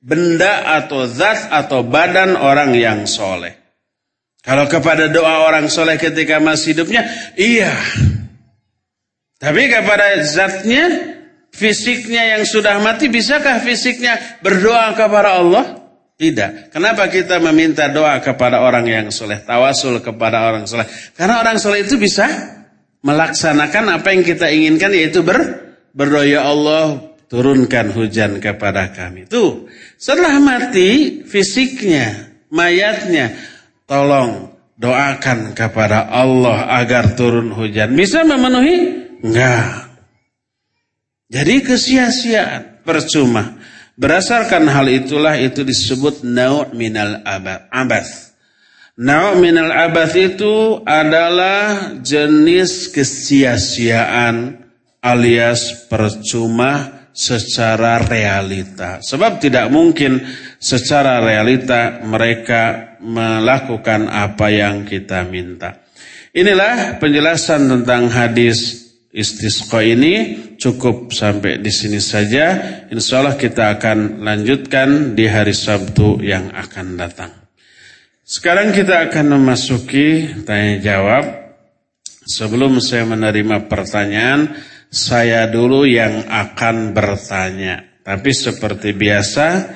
benda atau zat atau badan orang yang soleh. Kalau kepada doa orang soleh ketika masih hidupnya, iya tapi kepada zatnya, fisiknya yang sudah mati, bisakah fisiknya berdoa kepada Allah? Tidak. Kenapa kita meminta doa kepada orang yang soleh, tawasul kepada orang soleh? Karena orang soleh itu bisa melaksanakan apa yang kita inginkan, yaitu ber, berdoa, ya Allah, turunkan hujan kepada kami. Tuh, setelah mati fisiknya, mayatnya, tolong doakan kepada Allah agar turun hujan. Bisa memenuhi Enggak. Jadi kesia-siaan, percuma. Berdasarkan hal itulah itu disebut nau' minal abath. Nau' minal abath itu adalah jenis kesia-siaan alias percuma secara realita. Sebab tidak mungkin secara realita mereka melakukan apa yang kita minta. Inilah penjelasan tentang hadis istisqa ini cukup sampai di sini saja. Insya Allah kita akan lanjutkan di hari Sabtu yang akan datang. Sekarang kita akan memasuki tanya jawab. Sebelum saya menerima pertanyaan, saya dulu yang akan bertanya. Tapi seperti biasa,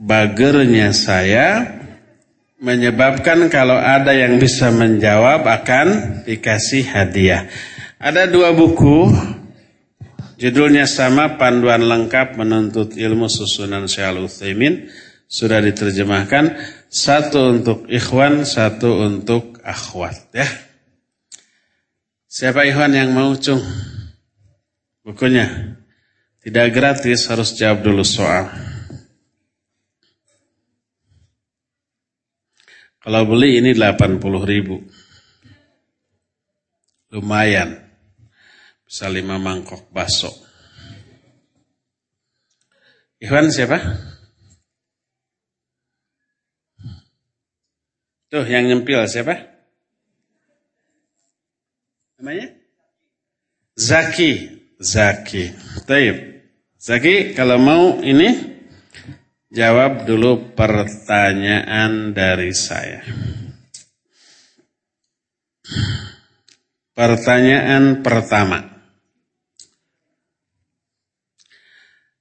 bagernya saya menyebabkan kalau ada yang bisa menjawab akan dikasih hadiah. Ada dua buku, judulnya sama, Panduan Lengkap Menuntut Ilmu Susunan Syahal Uthaymin. Sudah diterjemahkan, satu untuk ikhwan, satu untuk akhwat. ya. Siapa ikhwan yang mau cung? Bukunya. Tidak gratis, harus jawab dulu soal. Kalau beli ini 80 ribu. Lumayan. Bisa mangkok bakso. Ikhwan siapa? Tuh yang nyempil siapa? Namanya? Zaki. Zaki. Taib. Zaki kalau mau ini jawab dulu pertanyaan dari saya. Pertanyaan pertama.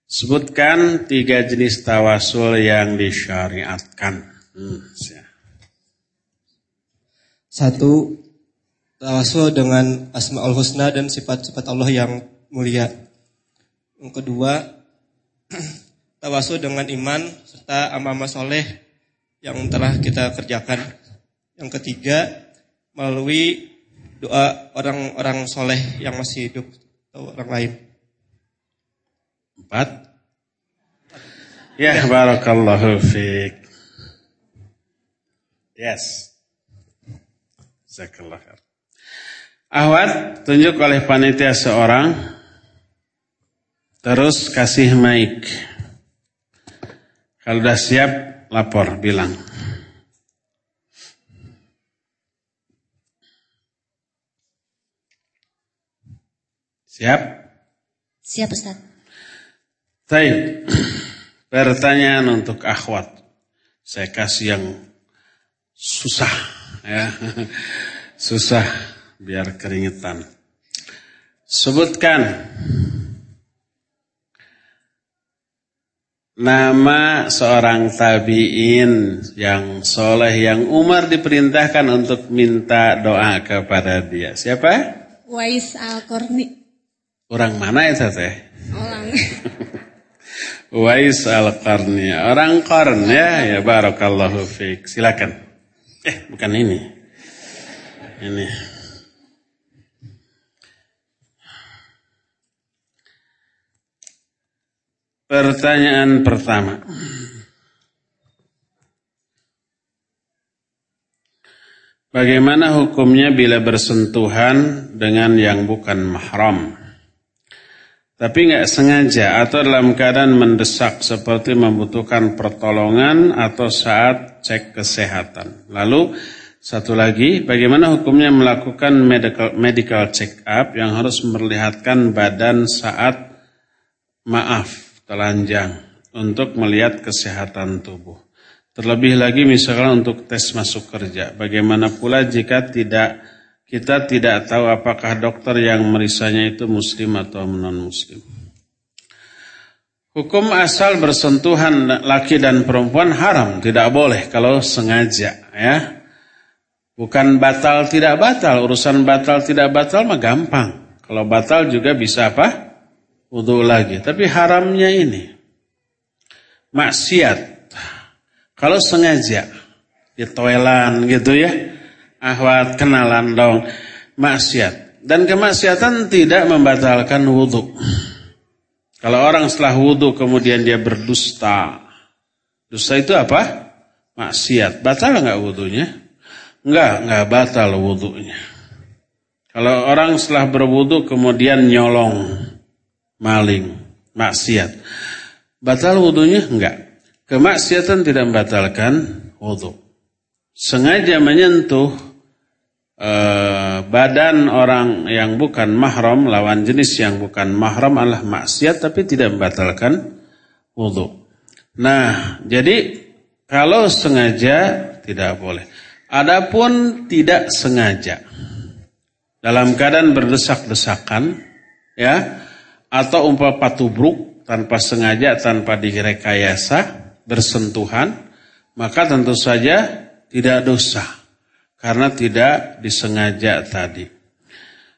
Sebutkan tiga jenis tawasul yang disyariatkan. Hmm, Satu, tawasul dengan asmaul husna dan sifat-sifat Allah yang mulia. Yang kedua, tawasul dengan iman serta amal-amal soleh yang telah kita kerjakan. Yang ketiga, melalui doa orang-orang soleh yang masih hidup atau orang lain. Empat. Ya, barakallahu fiik. Yes. Jazakallah khair. Ahwat, tunjuk oleh panitia seorang. Terus kasih mic. Kalau sudah siap, lapor, bilang. Siap? Siap Ustaz. Baik. Pertanyaan untuk akhwat. Saya kasih yang susah ya. Susah biar keringetan. Sebutkan nama seorang tabi'in yang soleh yang Umar diperintahkan untuk minta doa kepada dia. Siapa? Wais Al-Qarni. Orang mana itu teh? Orang. Wais Al-Qarni. Orang Qarn ya, ya barakallahu fiik. Silakan. Eh, bukan ini. Ini. Pertanyaan pertama. Bagaimana hukumnya bila bersentuhan dengan yang bukan mahram? Tapi nggak sengaja atau dalam keadaan mendesak seperti membutuhkan pertolongan atau saat cek kesehatan. Lalu satu lagi, bagaimana hukumnya melakukan medical, medical check up yang harus memperlihatkan badan saat maaf telanjang untuk melihat kesehatan tubuh. Terlebih lagi misalkan untuk tes masuk kerja. Bagaimana pula jika tidak kita tidak tahu apakah dokter yang merisanya itu muslim atau non muslim. Hukum asal bersentuhan laki dan perempuan haram, tidak boleh kalau sengaja ya. Bukan batal tidak batal, urusan batal tidak batal mah gampang. Kalau batal juga bisa apa? Wudhu lagi. Tapi haramnya ini maksiat. Kalau sengaja di toilan gitu ya, ahwat kenalan dong, maksiat. Dan kemaksiatan tidak membatalkan wudhu. Kalau orang setelah wudhu kemudian dia berdusta, dusta itu apa? Maksiat. Batal nggak wudhunya? Enggak, enggak batal wudhunya. Kalau orang setelah berwudhu kemudian nyolong, maling, maksiat. Batal wudhunya? Enggak. Kemaksiatan tidak membatalkan wudhu. Sengaja menyentuh uh, badan orang yang bukan mahram, lawan jenis yang bukan mahram adalah maksiat tapi tidak membatalkan wudhu. Nah, jadi kalau sengaja tidak boleh. Adapun tidak sengaja dalam keadaan berdesak-desakan ya atau umpah patubruk tanpa sengaja, tanpa direkayasa, bersentuhan, maka tentu saja tidak dosa. Karena tidak disengaja tadi.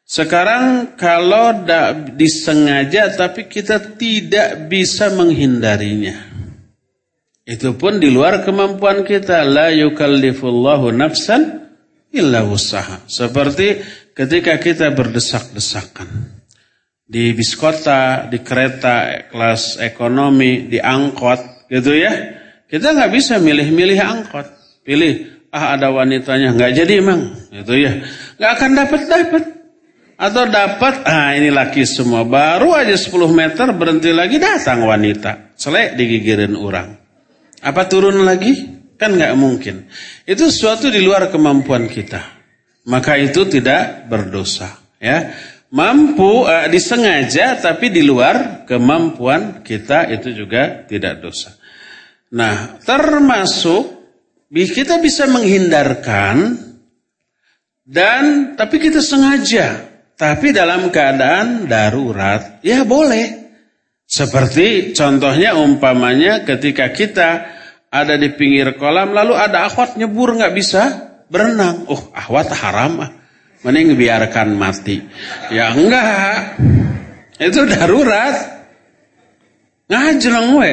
Sekarang kalau tidak disengaja tapi kita tidak bisa menghindarinya. Itu pun di luar kemampuan kita. La yukallifullahu nafsan illa usaha. Seperti ketika kita berdesak-desakan di bis kota, di kereta kelas ekonomi, di angkot, gitu ya. Kita nggak bisa milih-milih angkot. Pilih, ah ada wanitanya, nggak jadi emang, gitu ya. Nggak akan dapat dapat. Atau dapat, ah ini laki semua. Baru aja 10 meter berhenti lagi datang wanita. Selek digigirin orang. Apa turun lagi? Kan nggak mungkin. Itu sesuatu di luar kemampuan kita. Maka itu tidak berdosa. Ya, mampu uh, disengaja tapi di luar kemampuan kita itu juga tidak dosa. Nah, termasuk kita bisa menghindarkan dan tapi kita sengaja tapi dalam keadaan darurat ya boleh. Seperti contohnya umpamanya ketika kita ada di pinggir kolam lalu ada akhwat nyebur nggak bisa berenang. Oh, ahwat haram ah. Mending biarkan mati. Ya enggak. Itu darurat. Ngajreng we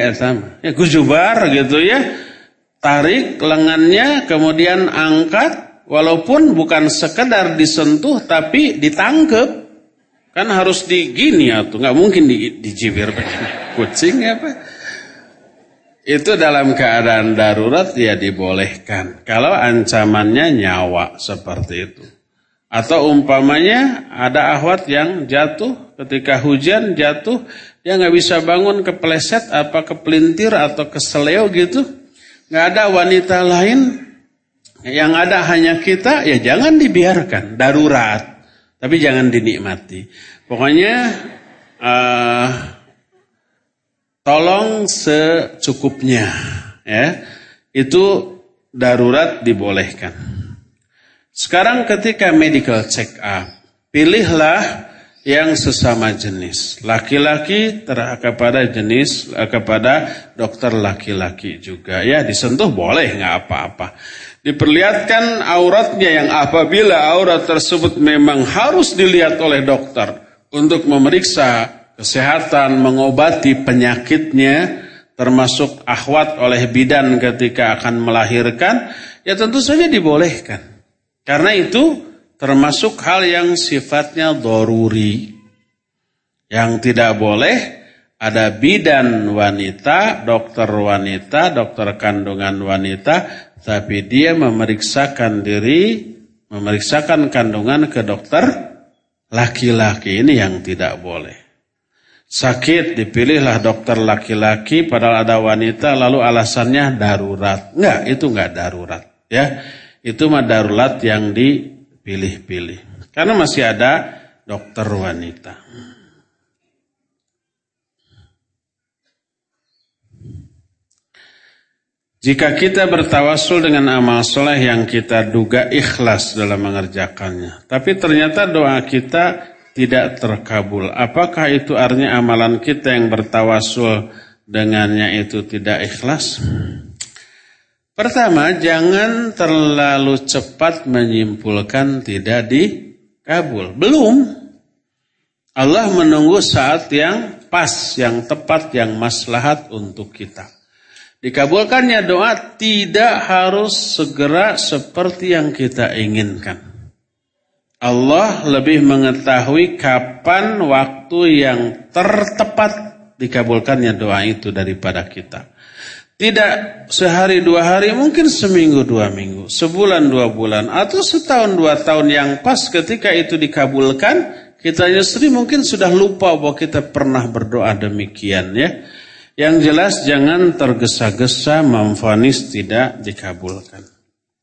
Ya kujubar gitu ya. Tarik lengannya kemudian angkat walaupun bukan sekedar disentuh tapi ditangkep. Kan harus digini ya tuh, nggak mungkin di, dijibir kucing ya apa. Itu dalam keadaan darurat ya dibolehkan. Kalau ancamannya nyawa seperti itu. Atau umpamanya ada ahwat yang jatuh ketika hujan jatuh dia nggak bisa bangun kepleset apa kepelintir atau keseleo gitu. Nggak ada wanita lain yang ada hanya kita ya jangan dibiarkan darurat. Tapi jangan dinikmati. Pokoknya uh, tolong secukupnya ya. Itu darurat dibolehkan. Sekarang ketika medical check up, pilihlah yang sesama jenis. Laki-laki kepada jenis kepada dokter laki-laki juga. Ya disentuh boleh nggak apa-apa. Diperlihatkan auratnya yang apabila aurat tersebut memang harus dilihat oleh dokter untuk memeriksa kesehatan, mengobati penyakitnya, termasuk akhwat oleh bidan ketika akan melahirkan, ya tentu saja dibolehkan. Karena itu termasuk hal yang sifatnya doruri. Yang tidak boleh ada bidan wanita, dokter wanita, dokter kandungan wanita, tapi dia memeriksakan diri, memeriksakan kandungan ke dokter laki-laki. Ini yang tidak boleh. Sakit dipilihlah dokter laki-laki padahal ada wanita lalu alasannya darurat. Enggak, itu enggak darurat, ya itu mah darurat yang dipilih-pilih. Karena masih ada dokter wanita. Jika kita bertawasul dengan amal soleh yang kita duga ikhlas dalam mengerjakannya. Tapi ternyata doa kita tidak terkabul. Apakah itu artinya amalan kita yang bertawasul dengannya itu tidak ikhlas? Pertama, jangan terlalu cepat menyimpulkan tidak dikabul. Belum. Allah menunggu saat yang pas, yang tepat, yang maslahat untuk kita. Dikabulkannya doa tidak harus segera seperti yang kita inginkan. Allah lebih mengetahui kapan waktu yang tertepat dikabulkannya doa itu daripada kita. Tidak sehari dua hari, mungkin seminggu dua minggu, sebulan dua bulan, atau setahun dua tahun yang pas ketika itu dikabulkan, kita nyesri mungkin sudah lupa bahwa kita pernah berdoa demikian ya. Yang jelas jangan tergesa-gesa memfonis tidak dikabulkan.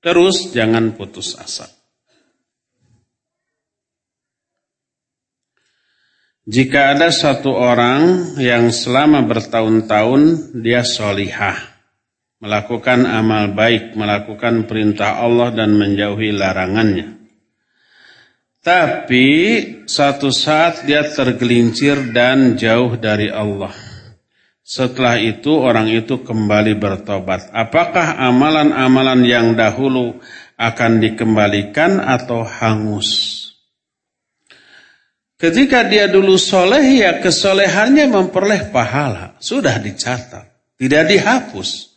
Terus jangan putus asa. Jika ada satu orang yang selama bertahun-tahun dia solihah, melakukan amal baik, melakukan perintah Allah dan menjauhi larangannya. Tapi satu saat dia tergelincir dan jauh dari Allah. Setelah itu orang itu kembali bertobat. Apakah amalan-amalan yang dahulu akan dikembalikan atau hangus? Ketika dia dulu soleh, ya kesolehannya memperoleh pahala. Sudah dicatat. Tidak dihapus.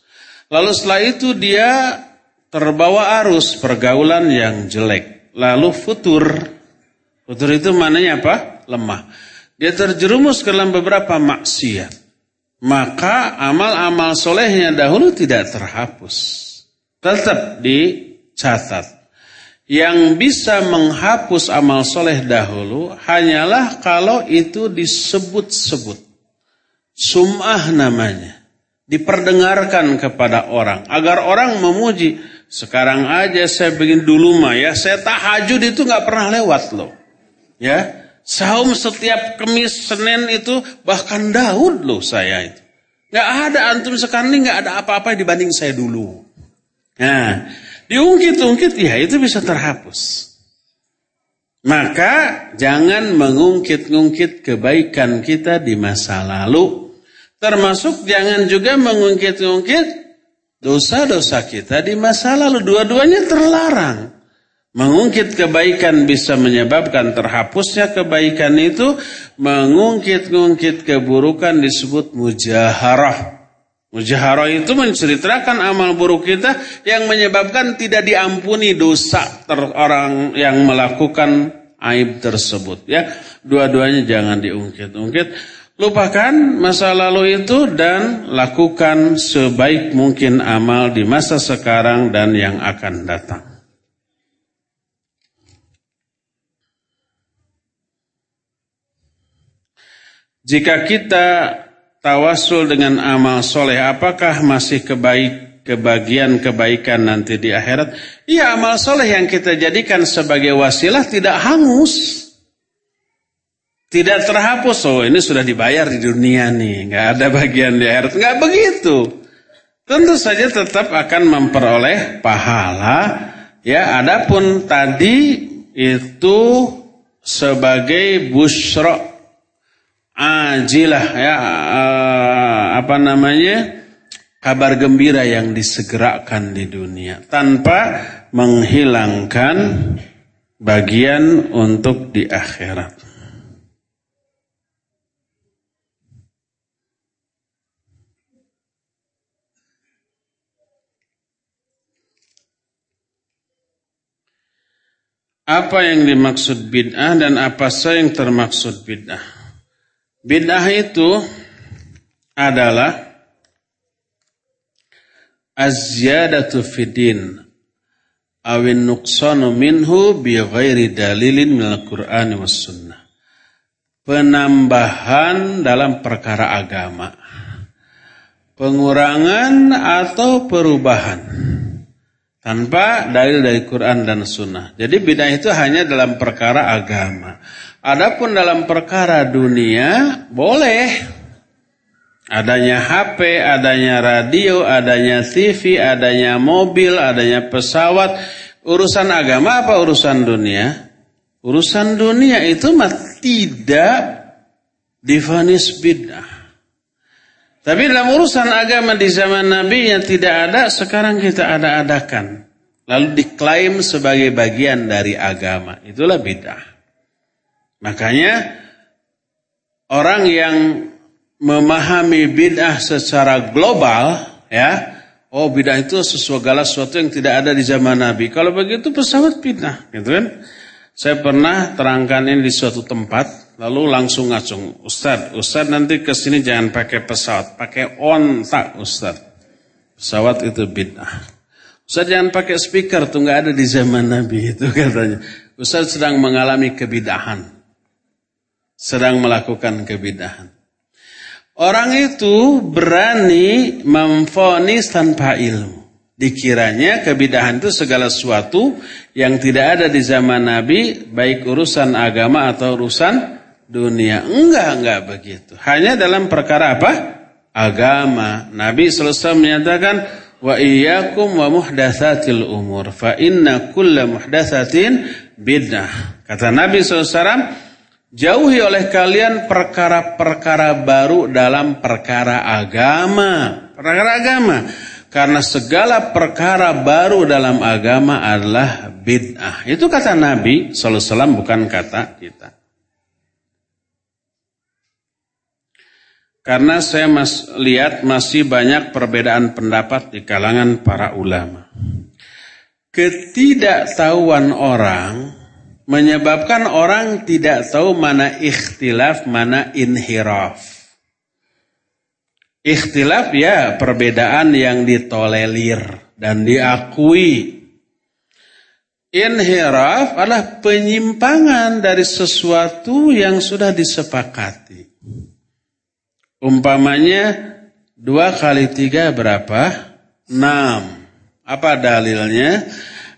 Lalu setelah itu dia terbawa arus pergaulan yang jelek. Lalu futur. Futur itu mananya apa? Lemah. Dia terjerumus ke dalam beberapa maksiat. Maka amal-amal solehnya dahulu tidak terhapus. Tetap dicatat. Yang bisa menghapus amal soleh dahulu hanyalah kalau itu disebut-sebut. Sum'ah namanya. Diperdengarkan kepada orang. Agar orang memuji. Sekarang aja saya bikin dulu mah ya. Saya tahajud itu nggak pernah lewat loh. Ya. Saum setiap kemis Senin itu bahkan Daud loh saya itu. Nggak ada antum sekarang ini nggak ada apa-apa dibanding saya dulu. Nah, Diungkit-ungkit ya itu bisa terhapus. Maka jangan mengungkit-ungkit kebaikan kita di masa lalu. Termasuk jangan juga mengungkit-ungkit dosa-dosa kita di masa lalu. Dua-duanya terlarang. Mengungkit kebaikan bisa menyebabkan terhapusnya kebaikan itu. Mengungkit-ungkit keburukan disebut mujaharah. Mujaharah itu menceritakan amal buruk kita yang menyebabkan tidak diampuni dosa orang yang melakukan aib tersebut. Ya, dua-duanya jangan diungkit-ungkit. Lupakan masa lalu itu dan lakukan sebaik mungkin amal di masa sekarang dan yang akan datang. Jika kita tawasul dengan amal soleh, apakah masih kebaik kebagian kebaikan nanti di akhirat? Iya, amal soleh yang kita jadikan sebagai wasilah tidak hangus. Tidak terhapus, oh ini sudah dibayar di dunia nih, nggak ada bagian di akhirat, nggak begitu. Tentu saja tetap akan memperoleh pahala. Ya, adapun tadi itu sebagai busro ajilah ya uh, apa namanya kabar gembira yang disegerakan di dunia tanpa menghilangkan bagian untuk di akhirat. Apa yang dimaksud bid'ah dan apa saja yang termaksud bid'ah? Bid'ah itu adalah az-ziyadatu fidin awin nuqsanu minhu bi ghairi dalilin minal Qur'ani was sunnah. Penambahan dalam perkara agama. Pengurangan atau perubahan tanpa dalil dari Quran dan Sunnah. Jadi bid'ah itu hanya dalam perkara agama. Adapun dalam perkara dunia boleh adanya HP, adanya radio, adanya TV, adanya mobil, adanya pesawat. Urusan agama apa urusan dunia? Urusan dunia itu mah tidak difonis bid'ah. Tapi dalam urusan agama di zaman Nabi yang tidak ada, sekarang kita ada-adakan. Lalu diklaim sebagai bagian dari agama. Itulah bid'ah. Makanya orang yang memahami bid'ah secara global, ya, oh bid'ah itu segala sesuatu yang tidak ada di zaman Nabi. Kalau begitu pesawat bid'ah, gitu kan? Saya pernah terangkan ini di suatu tempat, Lalu langsung ngacung, Ustad, Ustad nanti ke sini jangan pakai pesawat, pakai ontak Ustad. Pesawat itu bid'ah. Ustad jangan pakai speaker, tuh nggak ada di zaman Nabi itu katanya. Ustad sedang mengalami kebidahan. Sedang melakukan kebidahan. Orang itu berani memfonis tanpa ilmu. Dikiranya kebidahan itu segala sesuatu yang tidak ada di zaman Nabi, baik urusan agama atau urusan dunia. Enggak, enggak begitu. Hanya dalam perkara apa? Agama. Nabi selesai menyatakan, Wa iyyakum wa muhdatsatil umur fa inna kulla muhdatsatin bid'ah. Kata Nabi SAW, jauhi oleh kalian perkara-perkara baru dalam perkara agama. Perkara agama. Karena segala perkara baru dalam agama adalah bid'ah. Itu kata Nabi SAW bukan kata kita. Karena saya mas, lihat masih banyak perbedaan pendapat di kalangan para ulama. Ketidaktahuan orang menyebabkan orang tidak tahu mana ikhtilaf, mana inhiraf. Ikhtilaf ya perbedaan yang ditolelir dan diakui. Inhiraf adalah penyimpangan dari sesuatu yang sudah disepakati. Umpamanya dua kali tiga berapa? Enam. Apa dalilnya?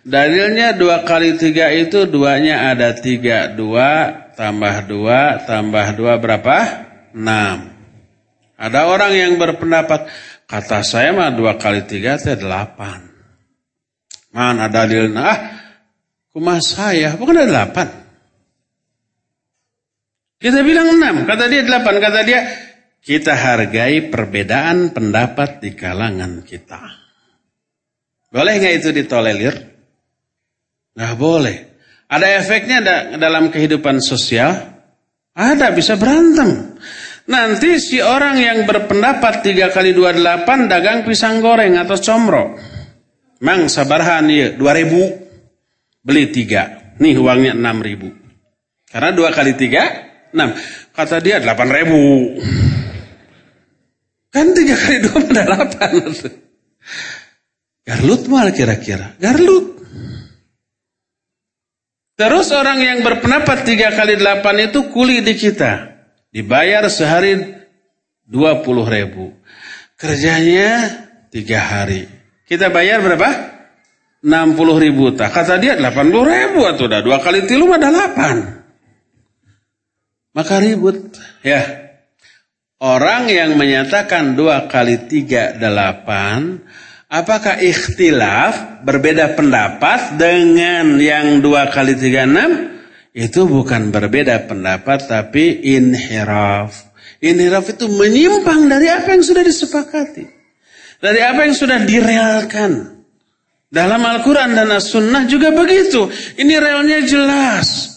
Dalilnya dua kali tiga itu duanya ada tiga. Dua tambah dua tambah dua berapa? Enam. Ada orang yang berpendapat, kata saya mah dua kali tiga itu delapan. Mana dalilnya? Ah, kumah saya, bukan ada delapan. Kita bilang enam, kata dia delapan, kata dia kita hargai perbedaan pendapat di kalangan kita. Boleh nggak itu ditolerir? Nggak boleh. Ada efeknya dalam kehidupan sosial? Ada, bisa berantem. Nanti si orang yang berpendapat tiga kali dua delapan dagang pisang goreng atau comro. Mang sabarhan ya dua ribu beli tiga. Nih uangnya enam ribu. Karena dua kali tiga enam. Kata dia delapan ribu. Kan tiga kali dua delapan. Garlut mal kira-kira. Garlut. Terus orang yang berpendapat tiga kali delapan itu kuli di kita. Dibayar sehari dua puluh ribu. Kerjanya tiga hari. Kita bayar berapa? Enam puluh ribu. Tak kata dia delapan puluh ribu. Atau udah dua kali tilu ada delapan. Maka ribut. Ya. Orang yang menyatakan dua kali tiga delapan Apakah ikhtilaf berbeda pendapat dengan yang dua kali tiga enam? Itu bukan berbeda pendapat tapi inhiraf. Inhiraf itu menyimpang dari apa yang sudah disepakati. Dari apa yang sudah direalkan. Dalam Al-Quran dan As-Sunnah juga begitu. Ini realnya jelas.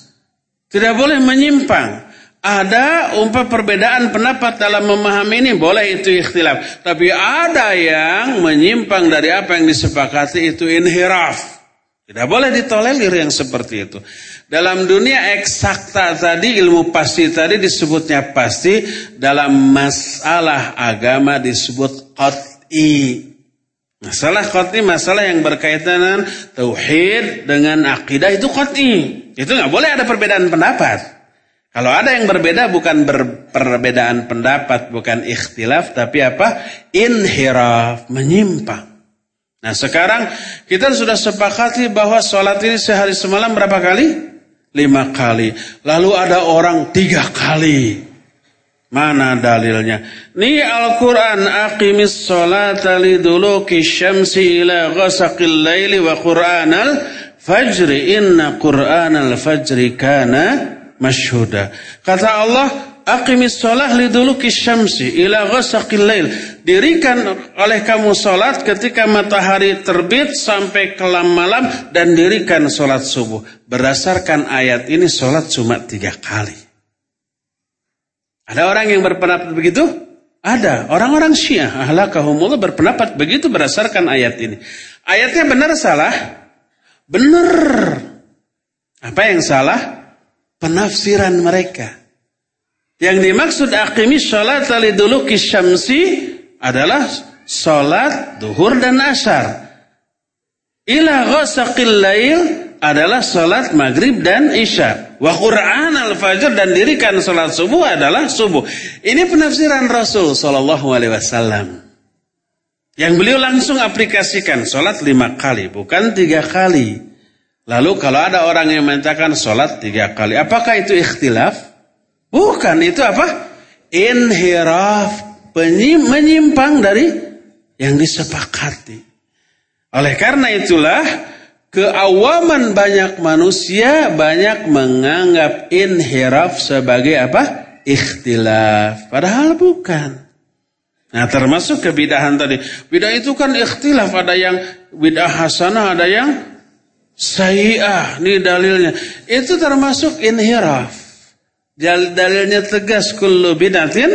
Tidak boleh menyimpang. Ada umpah perbedaan pendapat dalam memahami ini boleh itu ikhtilaf. Tapi ada yang menyimpang dari apa yang disepakati itu inhiraf. Tidak boleh ditolerir yang seperti itu. Dalam dunia eksakta tadi, ilmu pasti tadi disebutnya pasti. Dalam masalah agama disebut qat'i. Masalah qat'i, masalah yang berkaitan dengan tauhid, dengan akidah itu qat'i. Itu nggak boleh ada perbedaan pendapat. Kalau ada yang berbeda bukan ber, perbedaan pendapat, bukan ikhtilaf, tapi apa? Inhiraf, menyimpang. Nah sekarang kita sudah sepakati bahwa sholat ini sehari semalam berapa kali? Lima kali. Lalu ada orang tiga kali. Mana dalilnya? Ini Al-Quran. Aqimis sholata liduluki syamsi ila ghasaqil layli wa Quran al-fajri. Inna Quran al-fajri kana masyhuda. Kata Allah, aqimis shalah liduluki syamsi ila ghasaqil lail. Dirikan oleh kamu salat ketika matahari terbit sampai kelam malam dan dirikan salat subuh. Berdasarkan ayat ini salat cuma tiga kali. Ada orang yang berpendapat begitu? Ada. Orang-orang Syiah ahlakahumullah berpendapat begitu berdasarkan ayat ini. Ayatnya benar salah? Benar. Apa yang salah? Penafsiran mereka. Yang dimaksud aqimis sholat aliduluki syamsi adalah sholat duhur dan asar. Ila ghasaqil lail adalah sholat maghrib dan isya. Wa Qur'an al-fajr dan dirikan sholat subuh adalah subuh. Ini penafsiran Rasul Sallallahu Alaihi Wasallam. Yang beliau langsung aplikasikan sholat lima kali, bukan tiga kali. Lalu kalau ada orang yang mengatakan sholat tiga kali, apakah itu ikhtilaf? Bukan, itu apa? Inhiraf, menyimpang dari yang disepakati. Oleh karena itulah, keawaman banyak manusia banyak menganggap inhiraf sebagai apa? Ikhtilaf. Padahal bukan. Nah termasuk kebidahan tadi. Bidah itu kan ikhtilaf. Ada yang bidah hasanah, ada yang Sayi'ah, ini dalilnya. Itu termasuk inhiraf. Dalilnya tegas kullu bidatin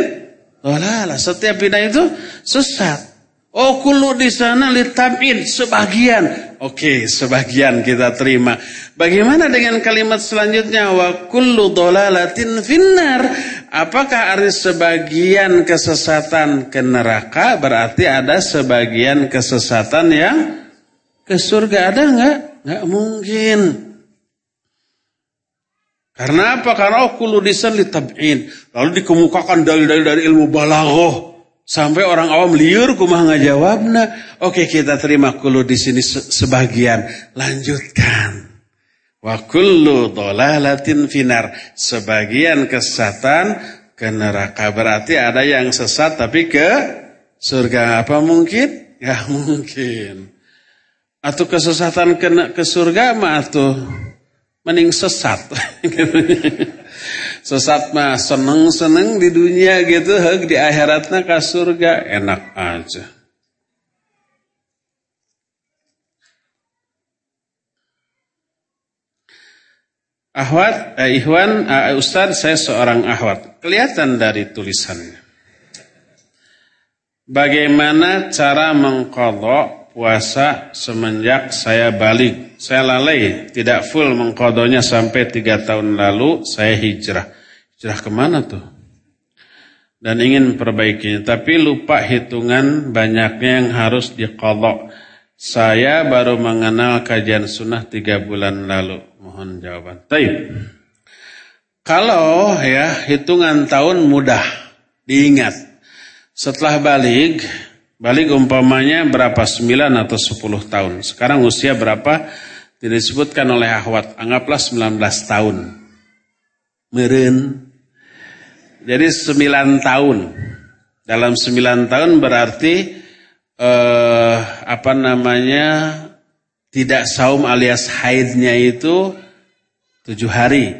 walalah. Setiap bidah itu sesat. Oh kullu di sana litabin sebagian. Oke, sebagian kita terima. Bagaimana dengan kalimat selanjutnya wa kullu dolalatin finnar? Apakah arti sebagian kesesatan ke neraka berarti ada sebagian kesesatan yang ke surga ada enggak? Nggak mungkin. Karena apa? Karena kullu lisan tab'in. Lalu dikemukakan dalil-dalil dari ilmu balaghah. Sampai orang awam liur kumah ngajawabna. Oke kita terima kullu di sini sebagian. Lanjutkan. Wa kullu dolalatin finar. Sebagian kesesatan ke neraka. Berarti ada yang sesat tapi ke surga. Apa mungkin? Gak mungkin atau kesesatan kena ke surga mah atau mending sesat sesat mah seneng seneng di dunia gitu di akhiratnya ke surga enak aja Ahwat, eh, Ikhwan, eh, Ustadz, saya seorang ahwat. Kelihatan dari tulisannya. Bagaimana cara mengkodok puasa semenjak saya balik? Saya lalai, tidak full mengkodonya sampai tiga tahun lalu, saya hijrah. Hijrah ke mana tuh? Dan ingin perbaikinya, tapi lupa hitungan banyaknya yang harus dikodok. Saya baru mengenal kajian sunnah tiga bulan lalu. Mohon jawaban. Taib. Kalau ya hitungan tahun mudah diingat. Setelah balik, balik umpamanya berapa? 9 atau 10 tahun. Sekarang usia berapa? Tidak disebutkan oleh ahwat. Anggaplah 19 tahun. Meren. Jadi 9 tahun. Dalam 9 tahun berarti eh, apa namanya tidak saum alias haidnya itu tujuh hari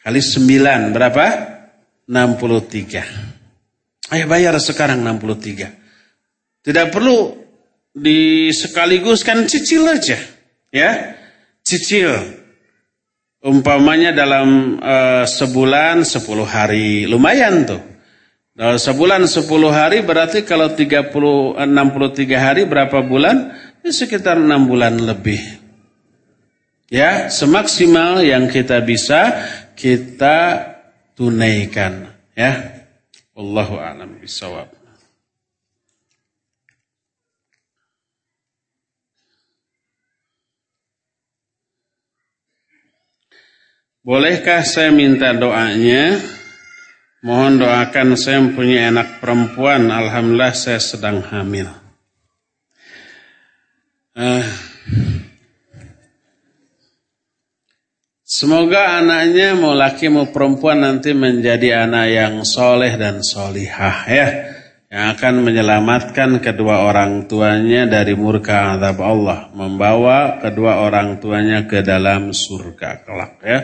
kali sembilan berapa? 63. Ayo bayar sekarang 63. Tidak perlu di kan cicil aja, ya cicil. Umpamanya dalam uh, sebulan 10 hari lumayan tuh. Nah, sebulan 10 hari berarti kalau 30 63 hari berapa bulan? Ya, sekitar 6 bulan lebih. Ya, semaksimal yang kita bisa kita tunaikan, ya. Allahu a'lam bisawab. Bolehkah saya minta doanya? Mohon doakan saya mempunyai anak perempuan. Alhamdulillah saya sedang hamil. Uh, semoga anaknya mau laki mau perempuan nanti menjadi anak yang soleh dan solihah ya. Yang akan menyelamatkan kedua orang tuanya dari murka azab Allah. Membawa kedua orang tuanya ke dalam surga kelak ya.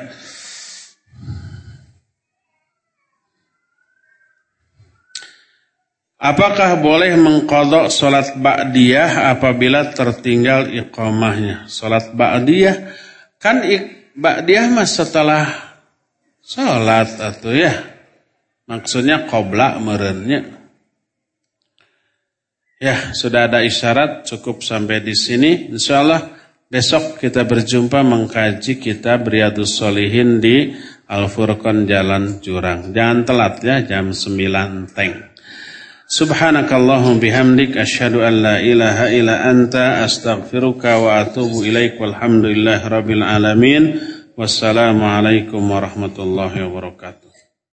Apakah boleh mengkodok sholat ba'diyah apabila tertinggal iqamahnya? Sholat ba'diyah, kan ba'diyah mah setelah sholat atau ya. Maksudnya qobla merennya. Ya, sudah ada isyarat, cukup sampai di sini. Insya Allah besok kita berjumpa mengkaji kitab Riyadus Solihin di Al-Furqan Jalan Jurang. Jangan telat ya, jam 9 teng. Subhanakallahum bihamdik asyhadu an la ilaha illa anta astaghfiruka wa atubu ilaik walhamdulillahi rabbil alamin. Wassalamualaikum warahmatullahi wabarakatuh.